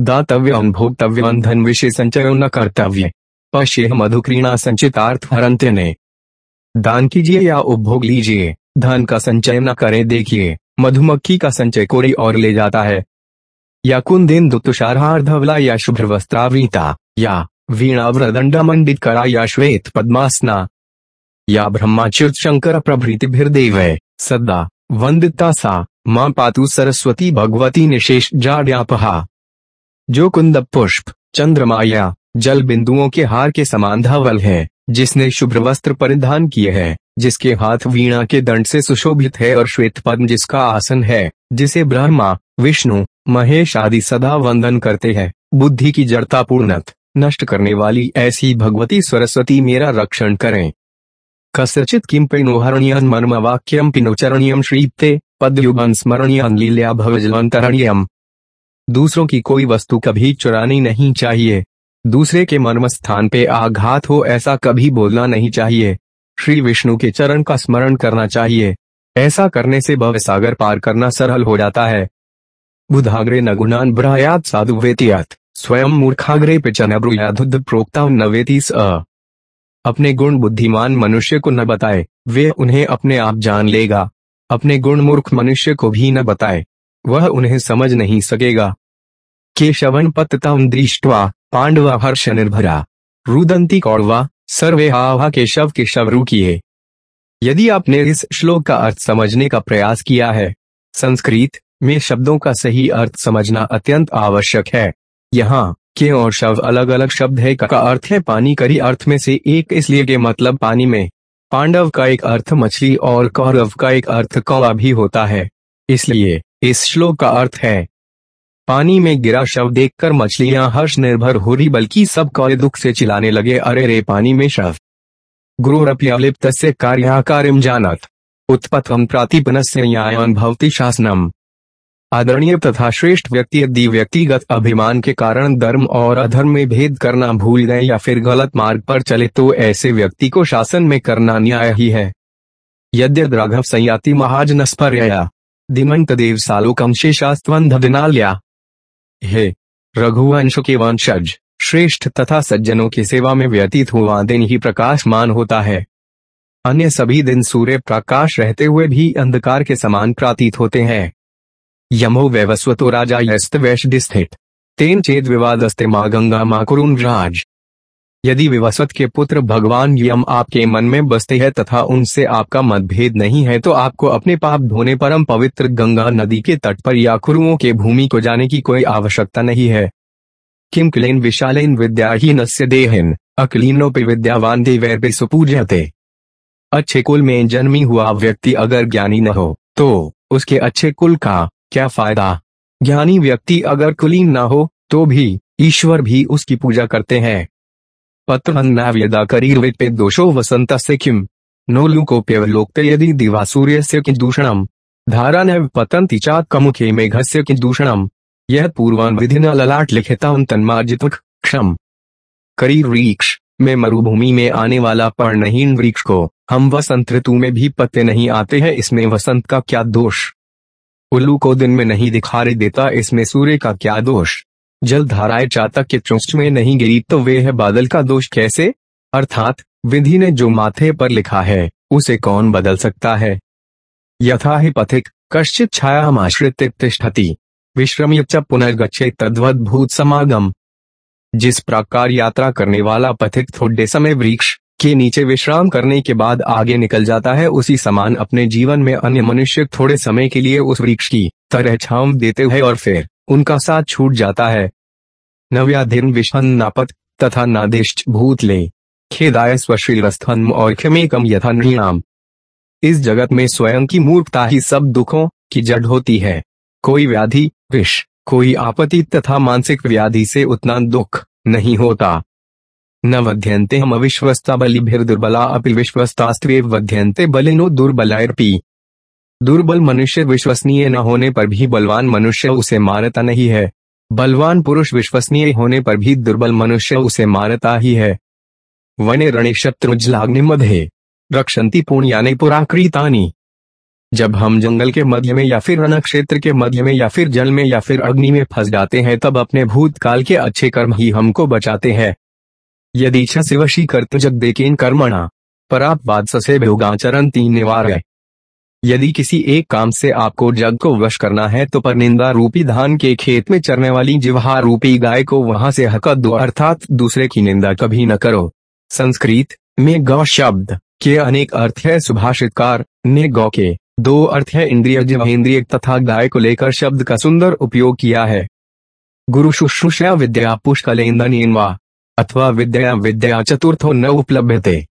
दातव्य भोक्तव्य धन विषय संचय न कर्तव्य। पश्य मधुक्रीणा संचितार्थ हरंत्य ने। दान कीजिए या उपभोग लीजिए। धन का संचय न करें, देखिए। मधुमक्खी का संचय कोड़ी और ले जाता है। या कुंदिन तुषारहार धवला या शुभ्र वस्त्रावृता या वीणा व्रदंड मंडित करा या श्वेत पद्मासना। या ब्रह्माच्युत शंकर प्रभृतिभिर्देव सदा वंदिता सा। माँ पातु सरस्वती भगवती निशेष जाड्यापहा जो कुंद पुष्प, चंद्रमाया, जल बिंदुओं के हार के समान धवल है, जिसने शुभ्र वस्त्र परिधान किए हैं, जिसके हाथ वीणा के दंड से सुशोभित है और श्वेत पद्म जिसका आसन है, जिसे ब्रह्मा, विष्णु, महेश आदि सदा वंदन करते हैं, बुद्धि की जड़ता पूर्णत, नष्ट करने वाली ऐसी भगवती सरस्वती मेरा रक्षण करें। कसचित किम पिणोहरणीयम मर्म वाक्यम पिनोचरणीयम श्रीप्ते पदयुगन स्मरणीयम लील्या भवजलंतरणीयम दूसरों की कोई वस्तु कभी चुरानी नहीं चाहिए। दूसरे के मर्म स्थान पे आघात हो ऐसा कभी बोलना नहीं चाहिए। श्री विष्णु के चरण का स्मरण करना चाहिए। ऐसा करने से भव सागर पार करना सरल हो जाता है। बुधाग्रे न गुणान ब्रायात साधु वेतियात। स्वयं मूर्खाग्रे ब्रुयाधुद्ध प्रोक्ता नवेती स अपने गुण बुद्धिमान मनुष्य को न बताए। वे उन्हें अपने आप जान लेगा। अपने गुण मूर्ख मनुष्य को भी न बताए। वह उन्हें समझ नहीं सकेगा। केशवन पतता दृष्टवा पांडव हर्ष निर्भरा रुदंती कौड़वा सर्वे आवा केशव केशव रुकिए यदि आपने इस श्लोक का अर्थ समझने का प्रयास किया है, संस्कृत में शब्दों का सही अर्थ समझना अत्यंत आवश्यक है। यहाँ, के और शब्द अलग अलग शब्द है का अर्थ है पानी करी अर्थ में से एक, इसलिए के मतलब पानी में। पांडव का एक अर्थ मछली और कौरव का एक अर्थ कौवा भी होता है। इसलिए, इस श्लोक का अर्थ है, पानी में गिरा शव देखकर मछलियाँ हर्ष निर्भर हो रही, बल्कि सब कौरे दुख से चिल्लाने लगे, अरे रे, पानी में शव। गुरुरप्यालिप्त से कार्याकार्यम जानत। उत्पत्तम प्रातिपनस्य भवती शासनम। आदरणीय तथा श्रेष्ठ व्यक्ति यदि व्यक्तिगत अभिमान के कारण धर्म और अधर्म में भेद करना भूल गए या फिर गलत मार्ग पर चले तो ऐसे व्यक्ति को शासन में करना न्याय ही है। यद्य राघव संयाति महाजनस्पर्या दिमंत देव सालोकम शेषास्त्वंधनाल्या हे, रघुवंश के वंशज, श्रेष्ठ तथा सज्जनों की सेवा में व्यतीत हुआ दिन ही प्रकाशमान होता है। अन्य सभी दिन सूर्य प्रकाश रहते हुए भी अंधकार के समान प्रातीत होते हैं। यमो वैवस्वतो राजा यस्त वैष्ठित तेन चेत विवादस्ते माँ गंगा माँ कुरुन राज। यदि विवस्वत के पुत्र भगवान यम आपके मन में बसते हैं तथा उनसे आपका मतभेद नहीं है तो आपको अपने पाप धोने परम पवित्र गंगा नदी के तट पर या कुरुओं के भूमि को जाने की कोई आवश्यकता नहीं है। किम क्लेन विशालेन विद्याहीन से देहिन अक्लीनोपि विद्यावान देवैर्पे सुपूजते अच्छे कुल में जन्मी हुआ व्यक्ति अगर ज्ञानी न हो तो उसके अच्छे कुल का क्या फ़ायदा? ज्ञानी व्यक्ति अगर कुलीन ना हो तो भी ईश्वर भी उसकी पूजा करते हैं। पत्र नाव्यदा करीर्वित पे दोषो वसंत से किम। नो लुकोप्यवलोकते यदि दिवा सूर्य से कि दूषणम। धारा न पतंति चात कमुखे मेघस्य कि दूषणम। यह पूर्वान विधि न ललाट लिखिता तन्मार्जित क्षम। करीर वृक्ष में मरुभूमि में आने वाला पर्णहीन वृक्ष को। हम वसंत ऋतु में भी पत्ते नहीं आते हैं, इसमें वसंत का क्या दोष? उल्लू को दिन में नहीं दिखाई देता, इसमें सूर्य का क्या दोष? जल धाराएँ चातक के चुष्ट में नहीं गिरी तो वे है बादल का दोष कैसे? अर्थात, विधि ने जो माथे पर लिखा है, उसे कौन बदल सकता है? यथा ही पथिक, कश्चित छाया आश्रित तिष्ठति। विश्रम पुनर्गछे तद्वत भूत समागम। जिस प्रकार यात्रा करने वाला पथिक थोड़े समय वृक्ष के नीचे विश्राम करने के बाद आगे निकल जाता है। उसी समान अपने जीवन में अन्य मनुष्य थोड़े समय के लिए उस वृक्ष की तरह छाव देते हैं और फिर उनका साथ छूट जाता है। नव्याधिन विषन नापत तथा नादिष्ट भूत ले। खेदाय स्वश्रीरस्थम और क्षमेकम यथा नृणाम। इस जगत में स्वयं की मूर्खता ही सब दुखों की जड़ होती है। कोई व्याधि विष, कोई आपत्ति तथा मानसिक व्याधि से उतना दुख नहीं होता। न हम अविश्वस्ता बलिभिर दुर्बला अपि विश्वस्तास्त्वे वध्यंते बलिनो दुर्बलायर्पी। दुर्बल मनुष्य विश्वसनीय न होने पर भी बलवान मनुष्य उसे मारता नहीं है। बलवान पुरुष विश्वसनीय होने पर भी दुर्बल मनुष्य उसे मारता ही है। वने रणे शत्रुजलाग्नि मध्य रक्षंती पुण्यानि पुराकृतानी। जब हम जंगल के मध्य में या फिर रण क्षेत्र के मध्य में या फिर जल में या फिर अग्नि में फंस जाते हैं, तब अपने भूतकाल के अच्छे कर्म ही हमको बचाते हैं। यदि इच्छा से वशी कर्त जग देखें कर्मणा पर आप बाद से भोगाचरण तीन निवार यदि किसी एक काम से आपको जग को वश करना है तो पर निंदा रूपी धान के खेत में चरने वाली जिवहा रूपी गाय को वहाँ से हकत दो, अर्थात दूसरे की निंदा कभी न करो। संस्कृत में गौ शब्द के अनेक अर्थ है, सुभाषितकार ने गौ के दो अर्थ है, इंद्रिय जिवेंद्रिय तथा गाय को लेकर शब्द का सुंदर उपयोग किया है। गुरु शुश्रूषा विद्या पुष्कलेन्दन अथवा विद्या विद्या चतुर्थो न उपलब्ध थे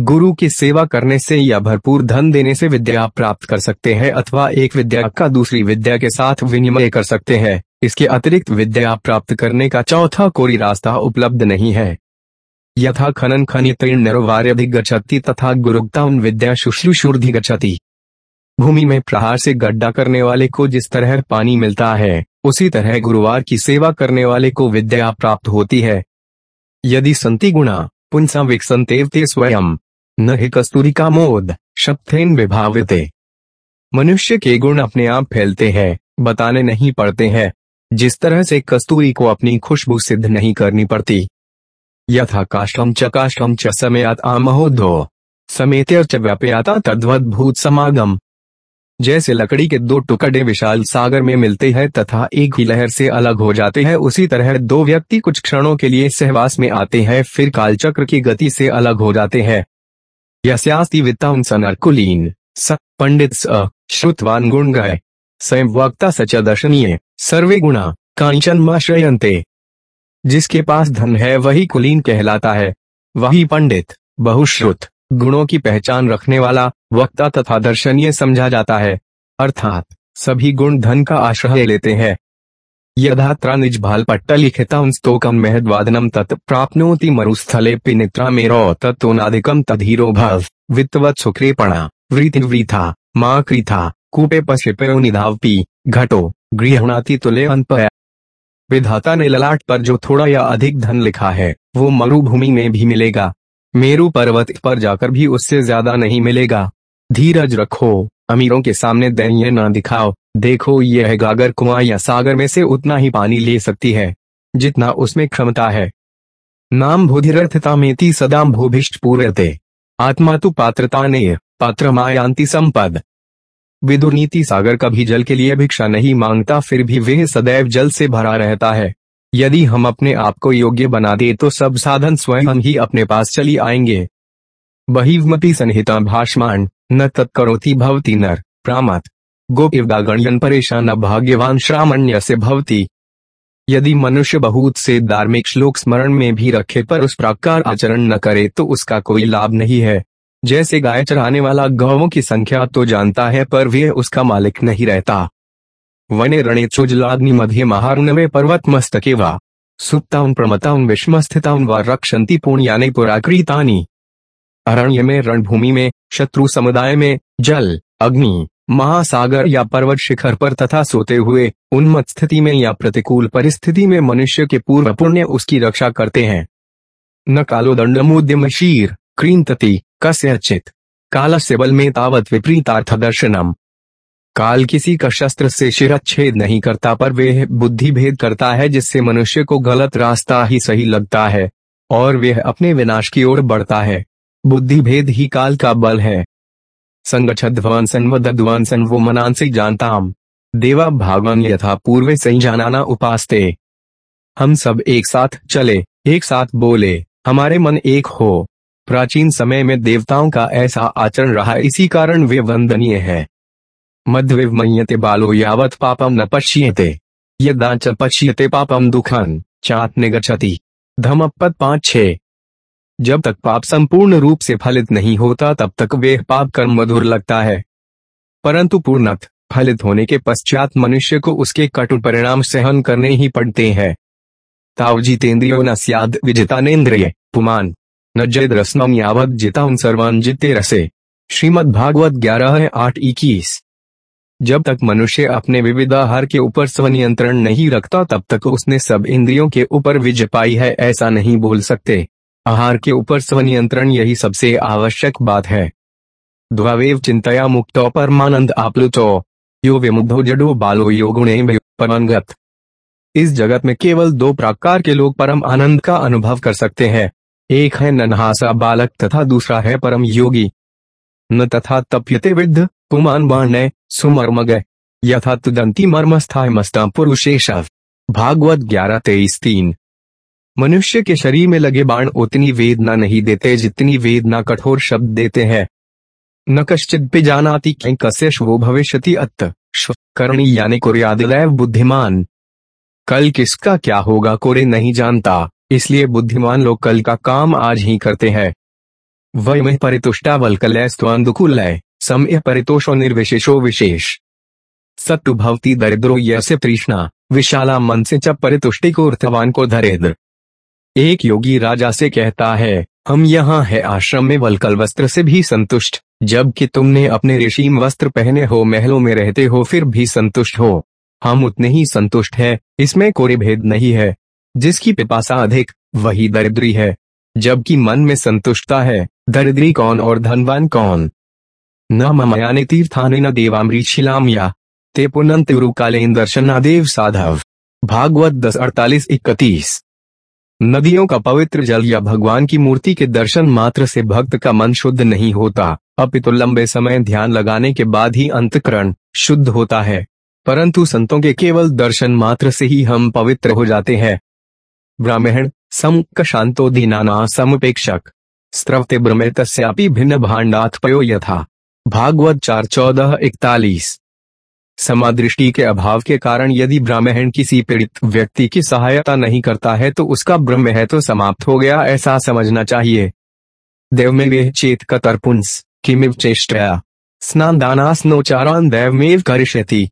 गुरु की सेवा करने से या भरपूर धन देने से विद्या प्राप्त कर सकते हैं अथवा एक विद्या का दूसरी विद्या के साथ विनिमय कर सकते हैं। इसके अतिरिक्त विद्या प्राप्त करने का चौथा कोई रास्ता उपलब्ध नहीं है। यथा खनन खनित गति तथा गुरुता उन विद्या शुश्रूषुर्धि गति भूमि में प्रहार से गड्ढा करने वाले को जिस तरह पानी मिलता है, उसी तरह गुरुवार की सेवा करने वाले को विद्या प्राप्त होती है। यदि संति गुणा, पुंसा विकसंतेवते स्वयं, न ही कस्तूरी का मोद शक्थेन विभावित। मनुष्य के गुण अपने आप फैलते हैं, बताने नहीं पड़ते हैं। जिस तरह से कस्तूरी को अपनी खुशबू सिद्ध नहीं करनी पड़ती। यथा काष्ठम च काष्ठम च समेत आमहोदो समेत च व्याप्याता तद्वत समागम। जैसे लकड़ी के दो टुकड़े विशाल सागर में मिलते हैं तथा एक ही लहर से अलग हो जाते हैं, उसी तरह दो व्यक्ति कुछ क्षणों के लिए सहवास में आते हैं, फिर कालचक्र की गति से अलग हो जाते हैं। पंडित श्रुतवान गुण गए। स्वयं वक्ता सच दर्शनीय, सर्वे गुणा, कांचन माश्रयंते जिसके पास धन है, वही कुलीन कहलाता है। वही पंडित, बहुश्रुत, गुणों की पहचान रखने वाला वक्ता तथा दर्शनीय समझा जाता है। अर्थात, सभी गुण धन का आश्रय लेते हैं। यदात्रा निज भाल पट्ट लिखिता स्तोकम महदवादनम तत् प्राप्नोति मरुस्थले पिनित्रा मेरो तत्नादिकम तधीरो भव। वित्तवत सुक्रेपणा वृति वृथा माँ कृथा कूपे पशिपयो निधावपी, घटो, गृहणाति तुले अनपया विधाता ने ललाट पर जो थोड़ा या अधिक धन लिखा है, वो मरुभूमि में भी मिलेगा। मेरु पर्वत पर जाकर भी उससे ज़्यादा नहीं मिलेगा। धीरज रखो, अमीरों के सामने दैन्य न दिखाओ। देखो, यह गागर कुआँ या सागर में से उतना ही पानी ले सकती है, जितना उसमें क्षमता है। नाम भूधिरथता मेती सदाम भूभिष्ट पूरते। आत्मा तु पात्रता ने पात्र मायांति संपद। विदुर नीति सागर कभी जल के लिए भिक्षा नहीं माँगता, फिर भी वह सदैव जल से भरा रहता है। यदि हम अपने आप को योग्य बना दे तो सब साधन स्वयं ही अपने पास चली आएँगे। बहिवमती संहिता भाषमान न तत्करोति भवती नर। प्रामत। गोपिवगागण्यन परेशान भाग्यवान श्रामण्य से भवती। यदि मनुष्य बहुत से धार्मिक श्लोक स्मरण में भी रखे पर उस प्रकार आचरण न करे तो उसका कोई लाभ नहीं है। जैसे गाय चराने वाला गौवों की संख्या तो जानता है पर वे उसका मालिक नहीं रहता। वने रणे चुजलाग्नि मध्य महारुणवे पर्वत मस्तके वा। सुप्ताउन प्रमताउन विषमस्थिताउन व रक्षंती पुण्यानि पुराकृतानी। अरण्य में, रणभूमि में, शत्रु समुदाय में, जल, अग्नि, महासागर या पर्वत शिखर पर तथा सोते हुए उन्मत स्थिति में या प्रतिकूल परिस्थिति में मनुष्य के पूर्व पुण्य उसकी रक्षा करते हैं। न कालो दंड मुद्यम शीर क्रींतति, कस्यचित। काल से बल में तावत विपरीतार्थ दर्शनम काल किसी का शस्त्र से शिरच्छेद नहीं करता, पर वह बुद्धि भेद करता है, जिससे मनुष्य को गलत रास्ता ही सही लगता है, और वह अपने विनाश की ओर बढ़ता है। बुद्धि भेद ही काल का बल है। संगछध्वंसन व दध्वंसन वो जानताम। देवा भागवन यथा पूर्व सही जानाना उपासते। हम सब एक साथ चले, एक साथ बोले, हमारे मन एक हो। प्राचीन समय में देवताओं का ऐसा आचरण रहा, इसी कारण वे वंदनीय है। मध्यविमयते बालो यावत पापम न पश्यते। च पश्यते पापम दुखन चात निगछति धमपद पाँच छे। जब तक पाप संपूर्ण रूप से फलित नहीं होता, तब तक वे पाप कर्म मधुर लगता है। परंतु पूर्णत फलित होने के पश्चात मनुष्य को उसके कटु परिणाम सहन करने ही पड़ते हैं। ताव जितेंद्रियो न सियाद विजितानेन्द्रिय, पुमान। न जद रस्नम यावत जिता उन सर्वान जिते रसे। श्रीमद भागवत ग्यारह, आठ, इक्कीस। जब तक मनुष्य अपने विविधाहार के ऊपर स्वनियंत्रण नहीं रखता, तब तक उसने सब इंद्रियों के ऊपर विजय पाई है, ऐसा नहीं बोल सकते। आहार के ऊपर स्वनियंत्रण यही सबसे आवश्यक बात है। द्वावेव चिंतया मुक्तो परमानंद आप्लुतो, यो विमुग्धो जडो बालो योगुणे परमगत। इस जगत में केवल दो प्रकार के लोग परम आनंद का अनुभव कर सकते हैं, एक है नन्हासा बालक तथा दूसरा है परम योगी। न तथा तप्यते विद्ध, पुमान बाण सुमर्मग, यथा तुदंती मर्मस्थाय मस्ता पुरुषेशव भागवत ग्यारह तेईस तीन। मनुष्य के शरीर में लगे बाण उतनी वेदना नहीं देते जितनी वेदना कठोर शब्द देते हैं। न कश्चित पे जानाती कस्य शुभो भविष्य अत्त। करणी यानी कुरियादिलैव बुद्धिमान। कल किसका क्या होगा कोरे नहीं जानता। इसलिए बुद्धिमान लोग कल का काम आज ही करते हैं। वह परितुष्टावल कलय समय परितोषो निर्विशेषो विशेष। सत्तु भवती दरिद्रो यसे विशाला मन से च परितुष्टि को अर्थवान को धरेद्र। एक योगी राजा से कहता है, हम यहाँ है आश्रम में वलकल वस्त्र से भी संतुष्ट। जबकि तुमने अपने रेशीम वस्त्र पहने हो, महलों में रहते हो, फिर भी संतुष्ट हो। हम उतने ही संतुष्ट है, इसमें कोई भेद नहीं है। जिसकी पिपासा अधिक, वही दरिद्री है। जबकि मन में संतुष्टता है, दरिद्री कौन और धनवान कौन? न ममयाने तीर्थाने न देवामृत या ते पुनंत कालीन दर्शनादेव साधव। भागवत दस अड़तालीस इकतीस। नदियों का पवित्र जल या भगवान की मूर्ति के दर्शन मात्र से भक्त का मन शुद्ध नहीं होता। अपितु लंबे समय ध्यान लगाने के बाद ही अंतकरण शुद्ध होता है। परंतु संतों के केवल दर्शन मात्र से ही हम पवित्र हो जाते हैं। ब्राह्मण सम शांतो दीनाना समुपेक्षक। स्त्रवते ब्रह्मे तस्यापि भिन्न भांडात पयो यथा। भागवत चार चौदह इकतालीस। समादृष्टि के अभाव के कारण यदि ब्राह्मण किसी पीड़ित व्यक्ति की सहायता नहीं करता है तो उसका ब्रह्म है तो समाप्त हो गया, ऐसा समझना चाहिए। देव में वे चेत कतरपुंस किमिव चेष्टया स्नान दानास्नोचारान देवमेव करिष्यति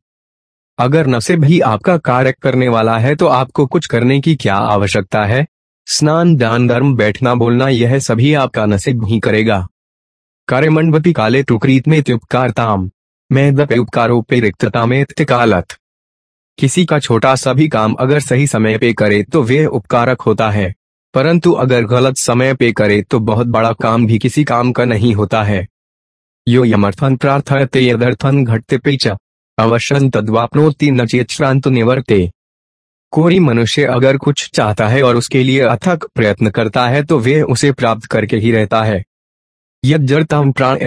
अगर नसीब ही आपका कार्य करने वाला है तो आपको कुछ करने की क्या आवश्यकता है? स्नान, दान, धर्म, बैठना, बोलना, यह सभी आपका नसीब ही करेगा। कार्यमंडपी काले टुकरीत में त्युपकारताम। मैं उपकारों रिक्तता में कालत किसी का छोटा सा भी काम अगर सही समय पे करे तो वे उपकारक होता है। परंतु अगर गलत समय पे करे तो बहुत बड़ा काम भी किसी काम का नहीं होता है। यो यमर्थन प्रार्थयते यदर्थन घटते पेचा अवश्य तद्वापनोति न चेत श्रांत निवर्ते। कोई मनुष्य अगर कुछ चाहता है और उसके लिए अथक प्रयत्न करता है तो वे उसे प्राप्त करके ही रहता है। यद जड़ताम प्राण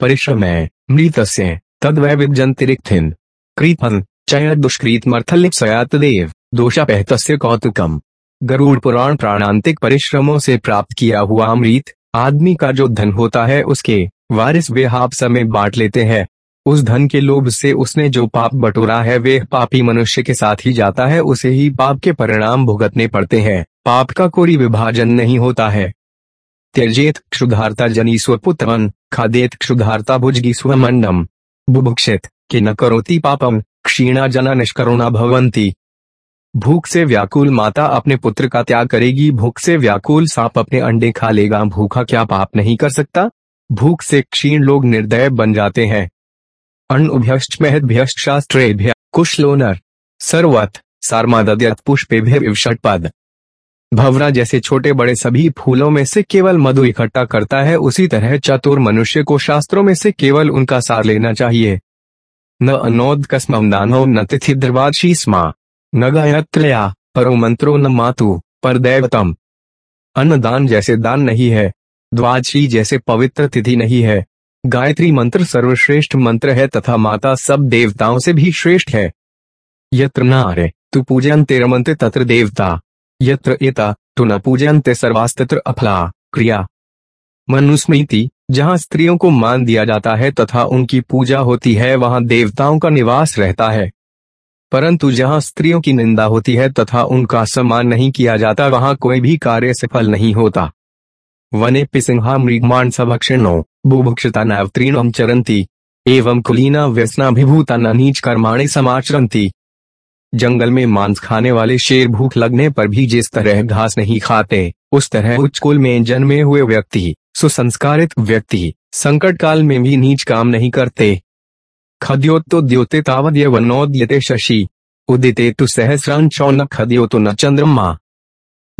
परिश्रम मृत से तद वह विजंतिरिक्थिन कृतन चय दुष्कृत मर्थलिप्सयात देव दोषा पहतस्य कौतुकम। गरुड़ पुराण प्राणांतिक परिश्रमों से प्राप्त किया हुआ अमृत। आदमी का जो धन होता है, उसके वारिस वे हाप समय बांट लेते हैं। उस धन के लोभ से उसने जो पाप बटोरा है वे पापी मनुष्य के साथ ही जाता है, उसे ही पाप के परिणाम भुगतने पड़ते हैं। पाप का कोई विभाजन नहीं होता है। त्यजेत क्षुधारता जनी स्वपुत्रन खादेत क्षुधारता भुजगी स्वमंडम। बुभुक्षित, कि न करोती पापम क्षीणा जना निष्करुणा भवंती भूख से व्याकुल माता अपने पुत्र का त्याग करेगी भूख से व्याकुल सांप अपने अंडे खा लेगा, भूखा क्या पाप नहीं कर सकता? भूख से क्षीण लोग निर्दय बन जाते हैं। अण्भ्यश्च महद्भ्यश्च शास्त्रेभ्य कुशलोनर सर्वत सारमाद्यत पुष्पेभ्य पद भवरा जैसे छोटे बड़े सभी फूलों में से केवल मधु इकट्ठा करता है, उसी तरह चतुर मनुष्य को शास्त्रों में से केवल उनका सार लेना चाहिए। न अनोद कस्म दानो न तिथि द्रवाशीस्मा न गायत्रया, परो मंत्रो न मातु, पर दैवतम। अन्नदान जैसे दान नहीं है द्वादशी जैसे पवित्र तिथि नहीं है। गायत्री मंत्र सर्वश्रेष्ठ मंत्र है तथा माता सब देवताओं से भी श्रेष्ठ है। यत्र नारे, तु पूजन तेरमंत तत्र देवता। यत्र एता तु न पूजनते सर्वास्तत्र अफला, क्रिया। मनुस्मृति, जहाँ स्त्रियों को मान दिया जाता है तथा उनकी पूजा होती है, वहाँ देवताओं का निवास रहता है। परंतु जहाँ स्त्रियों की निंदा होती है तथा उनका सम्मान नहीं किया जाता, वहाँ कोई भी कार्य सफल नहीं होता। वने पिसिंहा मृगमान मृगमांसभक्षिणो बुभुक्षता नवत्रीणम चरंती एवं कुलीना व्यसनाभिभूता नीच कर्माणी समाचरंती जंगल में मांस खाने वाले शेर भूख लगने पर भी जिस तरह घास नहीं खाते, उस तरह उच्च कुल में जन्मे हुए व्यक्ति, सुसंस्कारित व्यक्ति संकट काल में भी नीच काम नहीं करते। खद्योतो द्योते तावद्य वनोद्यते शशि, उदिते तु सहस्रांशो न खद्योतो न चंद्रमा।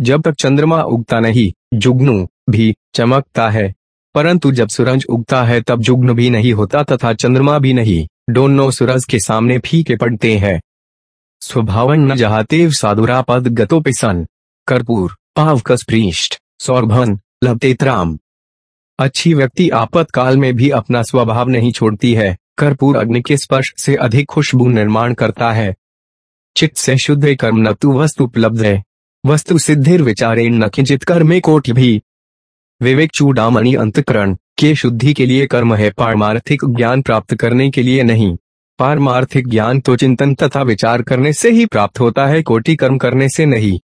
जब तक चंद्रमा उगता नहीं, जुगनू भी चमकता है। परंतु जब सूरज उगता है, तब जुग्न भी नहीं होता तथा चंद्रमा भी नहीं। दोनों सूरज के सामने फीके पड़ते हैं। स्वभावन न जहाते साधुरापद गतोपिसन कर्पूर, पावकस पृष्ठ सौरभन लभतेत्राम अच्छी व्यक्ति आपातकाल में भी अपना स्वभाव नहीं छोड़ती है। कर्पूर अग्नि के स्पर्श से अधिक खुशबू निर्माण करता है। चित्त से शुद्ध कर्म न वस्तु उपलब्ध है। वस्तु सिद्धिर विचारे न किंचित कर्मे कोटि भी। विवेक चूड़ामणि अंतकरण, के शुद्धि के लिए कर्म है, पारमार्थिक ज्ञान प्राप्त करने के लिए नहीं। पारमार्थिक ज्ञान तो चिंतन तथा विचार करने से ही प्राप्त होता है, कोटि कर्म करने से नहीं।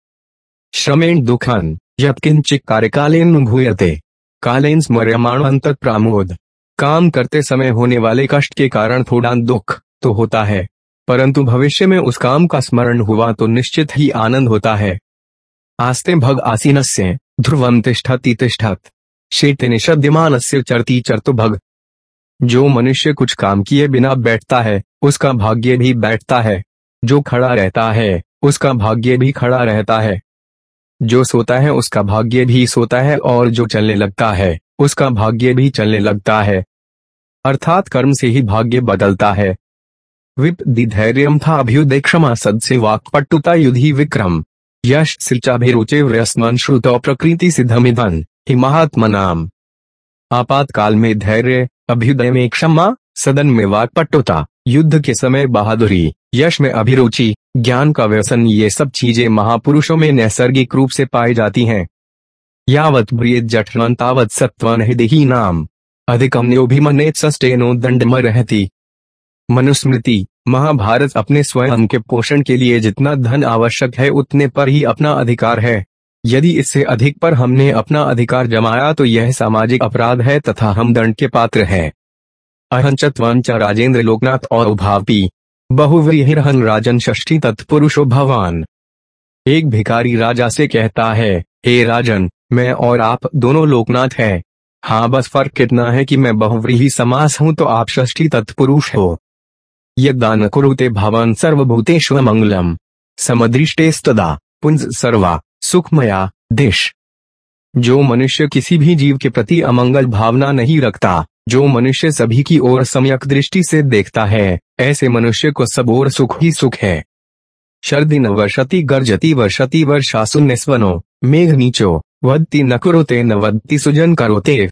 श्रमेण दुखन, यत्किंचित कार्यकालीन भूयते। कालीन स्मर्यमाण अंत प्रामोद। काम करते समय होने वाले कष्ट के कारण थोड़ा दुख तो होता है, परंतु भविष्य में उस काम का स्मरण हुआ तो निश्चित ही आनंद होता है। आस्ते भग आसीन से ध्रुवम तिष्ठति तिष्ठत। शेते निषद्यमान से चरती चरतु भग। जो मनुष्य कुछ काम किए बिना बैठता है, उसका भाग्य भी बैठता है। जो खड़ा रहता है, उसका भाग्य भी खड़ा रहता है। जो सोता है, उसका भाग्य भी सोता है और जो चलने लगता है, उसका भाग्य भी चलने लगता है। अर्थात कर्म से ही भाग्य बदलता है। विप धैर्य था अभ्युदय क्षमा सद वाक्पटुता युधि विक्रम। यश सिलचाभिरुचे व्यस्मन श्रुतो प्रकृति सिद्धमिधन ही महात्मनाम। आपातकाल में धैर्य अभ्युदय में क्षमा, सदन में वाक्पटुता, युद्ध के समय बहादुरी, यश में अभिरुचि, ज्ञान का व्यसन, ये सब चीज़ें महापुरुषों में नैसर्गिक रूप से पाई जाती हैं। यावत ब्रियत जठरन, तावत सत्वन हृदय नाम। अधिकम न्योभिमनेत सस्टेनो दंड रहती। मनुस्मृति, महाभारत अपने स्वयं के पोषण के लिए जितना धन आवश्यक है, उतने पर ही अपना अधिकार है। यदि इससे अधिक पर हमने अपना अधिकार जमाया तो यह सामाजिक अपराध है तथा हम दंड के पात्र है। राजेंद्र लोकनाथ और उभावी बहुविहन राजन षष्ठी तत्पुरुषो भवान। एक भिखारी राजा से कहता है, हे राजन, मैं और आप दोनों लोकनाथ है। हाँ बस फ़र्क कितना है कि मैं बहुव्रीही समास हूँ तो आप षष्ठी तत्पुरुष हो। यदान कुरुते भवन सर्वभूतेष्व मंगलम समदृष्टेस्तदा। पुंज सर्वा। सुखमया दिश। जो मनुष्य किसी भी जीव के प्रति अमंगल भावना नहीं रखता, जो मनुष्य सभी की ओर सम्यक दृष्टि से देखता है, ऐसे मनुष्य को सब और सुख ही सुख है। शर्दी न वर्षति गर्जति वर्षति वर्षा सुन्य स्वनो मेघ नीचो, वदती न कुरुते न सुजन करोते।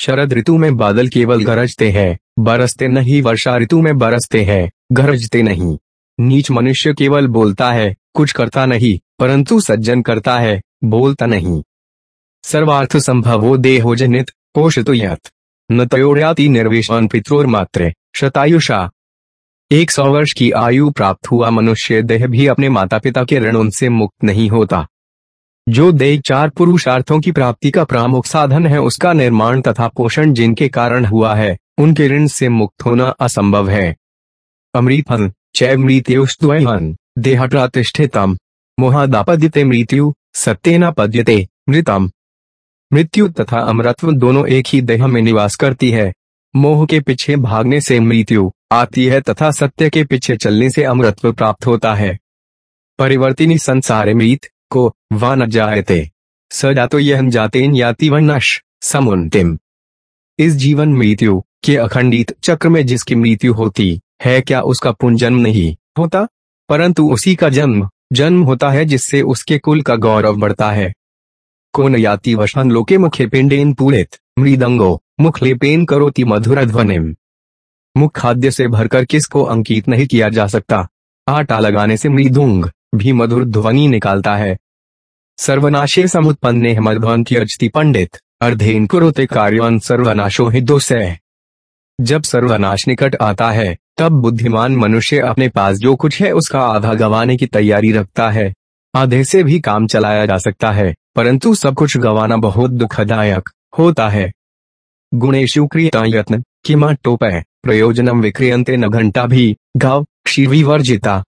शरद ऋतु में बादल केवल गरजते हैं, बरसते नहीं वर्षा ऋतु में बरसते हैं, गरजते नहीं। नीच मनुष्य केवल बोलता है, कुछ करता नहीं परंतु सज्जन करता है, बोलता नहीं। सर्वार्थ संभवो देहो जनित पोषित यत। न तयोड़याति निर्वेशन पित्रोर मात्र, शतायुषा। एक सौ वर्ष की आयु प्राप्त हुआ मनुष्य देह भी अपने माता पिता के ऋण उनसे मुक्त नहीं होता। जो देह चार पुरुषार्थों की प्राप्ति का प्रमुख साधन है, उसका निर्माण तथा पोषण जिनके कारण हुआ है, उनके ऋण से मुक्त होना असंभव है। अमृतन चैमृत्युस्तन देह प्रतिष्ठितम। मोहादापद्यते मृत्यु, सत्येना पद्यते, मृतम। मृत्यु तथा अमृतत्व दोनों एक ही देह में निवास करती है। मोह के पीछे भागने से मृत्यु आती है तथा सत्य के पीछे चलने से अमृतत्व प्राप्त होता है। परिवर्तिनी संसार मृत को व न जायते। स तो यह जाते याति व नश, समुन्तिम। इस जीवन मृत्यु के अखंडित चक्र में जिसकी मृत्यु होती है, क्या उसका पुनर्जन्म नहीं होता? परंतु उसी का जन्म जन्म होता है जिससे उसके कुल का गौरव बढ़ता है। कौन याति वशन लोके मुखे पिंडेन पूरित, मृदंगो मुख लेपेन करोति मधुर ध्वनिम मुख खाद्य से भरकर किसको अंकित नहीं किया जा सकता। आटा लगाने से मृदुंग, भी मधुर ध्वनि निकालता है। सर्वनाशे समुत्पन्ने मध्वंत्यजति पंडित अर्धेन कुरुते कार्यों सर्वनाशो ही दोषे जब सर्वनाश निकट आता है तब बुद्धिमान मनुष्य अपने पास जो कुछ है उसका आधा गवाने की तैयारी रखता है। आधे से भी काम चलाया जा सकता है, परंतु सब कुछ गवाना बहुत दुखदायक होता है। गुणेशु क्रियता यत्न, किमा टोपय प्रयोजनम विक्रियंते न घंटा भी गाव क्षीर वर्जिता।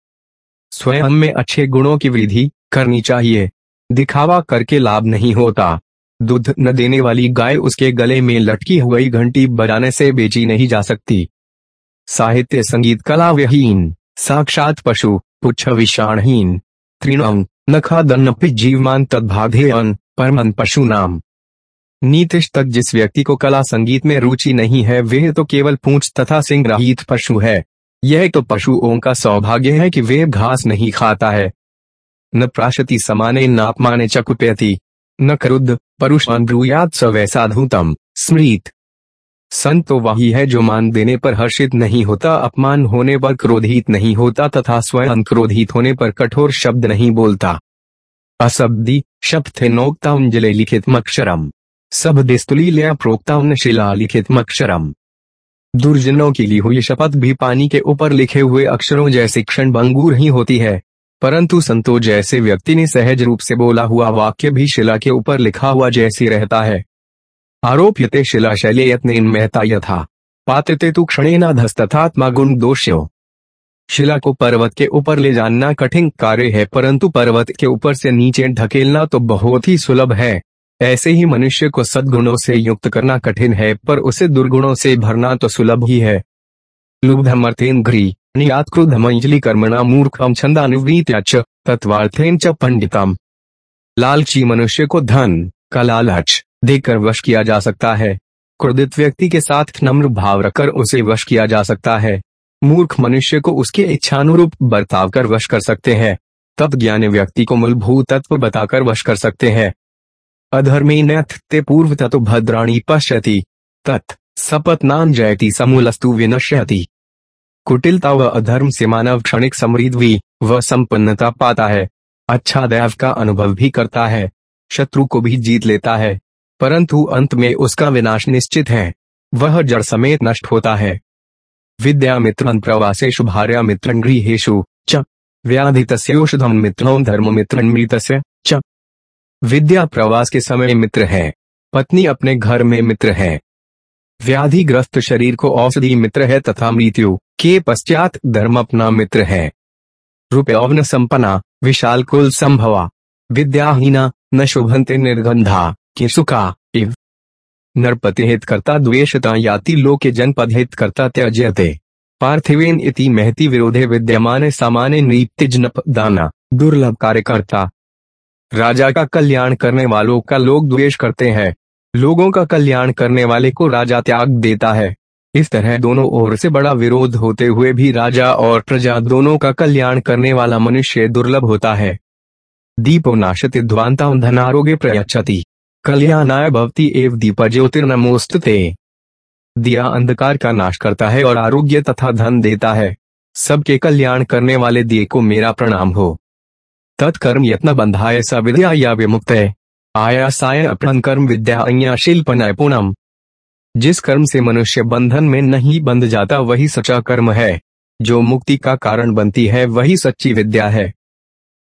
स्वयं में अच्छे गुणों की वृद्धि करनी चाहिए। दिखावा करके लाभ नहीं होता। दूध न देने वाली गाय उसके गले में लटकी हुई घंटी बजाने से बेची नहीं जा सकती। साहित्य संगीत कला विहीन साक्षात पशु, पुच्छ विषाणहीन तृणम नखादन्नपि जीवमान तद्भाधेयन परमन पशु नाम नीतिश तक जिस व्यक्ति को कला संगीत में रुचि नहीं है वह तो केवल पूंछ तथा सिंह रहित पशु है। यह तो पशुओं का सौभाग्य है कि वे घास नहीं खाता है। न प्राशति समाने नापमाने चकुप्यति, न क्रुद्ध, परुषान ब्रूयात स वैसाधुतम, स्मृत। संत तो वही है जो मान देने पर हर्षित नहीं होता, अपमान होने पर क्रोधित नहीं होता तथा स्वयं क्रोधित होने पर कठोर शब्द नहीं बोलता। अशब्दी शब्द थे नोक्ता उंजले लिखित मक्षरम। सब दिस्तुली प्रोक्ता शिला लिखित मक्षरम। दुर्जनों की ली हुई शपथ भी पानी के ऊपर लिखे हुए अक्षरों जैसे क्षण भंगूर ही होती है। परंतु संतो जैसे व्यक्ति ने सहज रूप से बोला हुआ वाक्य भी शिला के ऊपर लिखा हुआ जैसी रहता है। आरोप्यते शिला शैले यत्न महता यथा पात्रते तु क्षणेना धस्तथात्मा गुण दोष्यो। शिला को पर्वत के ऊपर ले जाना कठिन कार्य है, परंतु पर्वत के ऊपर से नीचे ढकेलना तो बहुत ही सुलभ है। ऐसे ही मनुष्य को सद्गुणों से युक्त करना कठिन है, पर उसे दुर्गुणों से भरना तो सुलभ ही है। लुब्धमर्थेन घ्री, नियात क्रोधमंजलि कर्मणा मूर्खम छंदानुवृत्याच तत्वार्थेन च पंडितम। लालची मनुष्य को धन का लालच देकर वश किया जा सकता है। क्रोधित व्यक्ति के साथ नम्र भाव रखकर उसे वश किया जा सकता है। मूर्ख मनुष्य को उसके इच्छानुरूप बर्ताव कर वश कर सकते हैं। तब ज्ञानी व्यक्ति को मूलभूत तत्व बताकर वश कर सकते हैं। अधर्मी नथ ते पूर्व तत्व भद्राणी पश्यति, तत् सपत्नान जयति समूलस्तु विनश्यति। कुटिलता व अधर्म से मानव क्षणिक समृद्धि व संपन्नता पाता है। अच्छा दैव का अनुभव भी करता है। शत्रु को भी जीत लेता है। परंतु अंत में उसका विनाश निश्चित है। वह जड़ समेत नष्ट होता है। विद्या मित्र प्रवासे शुभार्या मित्र गृहेशु च। व्याधित मित्रों धर्म मित्र मृत च। विद्या प्रवास के समय मित्र है। पत्नी अपने घर में मित्र है। व्याधिग्रस्त शरीर को औषधि मित्र है तथा मृत्यु के पश्चात धर्म अपना मित्र है। रूपयौवन संपना विशाल कुल संभवा विद्याहीना, न शुभंते निर्गंधा कि सुखा इव। नरपति हित करता द्वेषता याति लोके जनपद हित करता त्यजते पार्थिवेन इति महति विरोधे विद्यमान सामान्य नृत्य दाना दुर्लभ कार्यकर्ता। राजा का कल्याण करने वालों का लोग द्वेष करते हैं। लोगों का कल्याण करने वाले को राजा त्याग देता है। इस तरह दोनों ओर से बड़ा विरोध होते हुए भी राजा और प्रजा दोनों का कल्याण करने वाला मनुष्य दुर्लभ होता है। दीपो नाशति ध्वांता धनारोग्य प्रयच्छति। कल्याणाय भवती एव दीप ज्योतिर्नमोस्तुते दिया अंधकार का नाश करता है और आरोग्य तथा धन देता है। सबके कल्याण करने वाले दिए को मेरा प्रणाम हो। तत्कर्म यत्न बंधाय विद्या या विमुक्त है। आयासाय अपन कर्म विद्या शिल्प नैपुणम जिस कर्म से मनुष्य बंधन में नहीं बंध जाता वही सच्चा कर्म है। जो मुक्ति का कारण बनती है वही सच्ची विद्या है।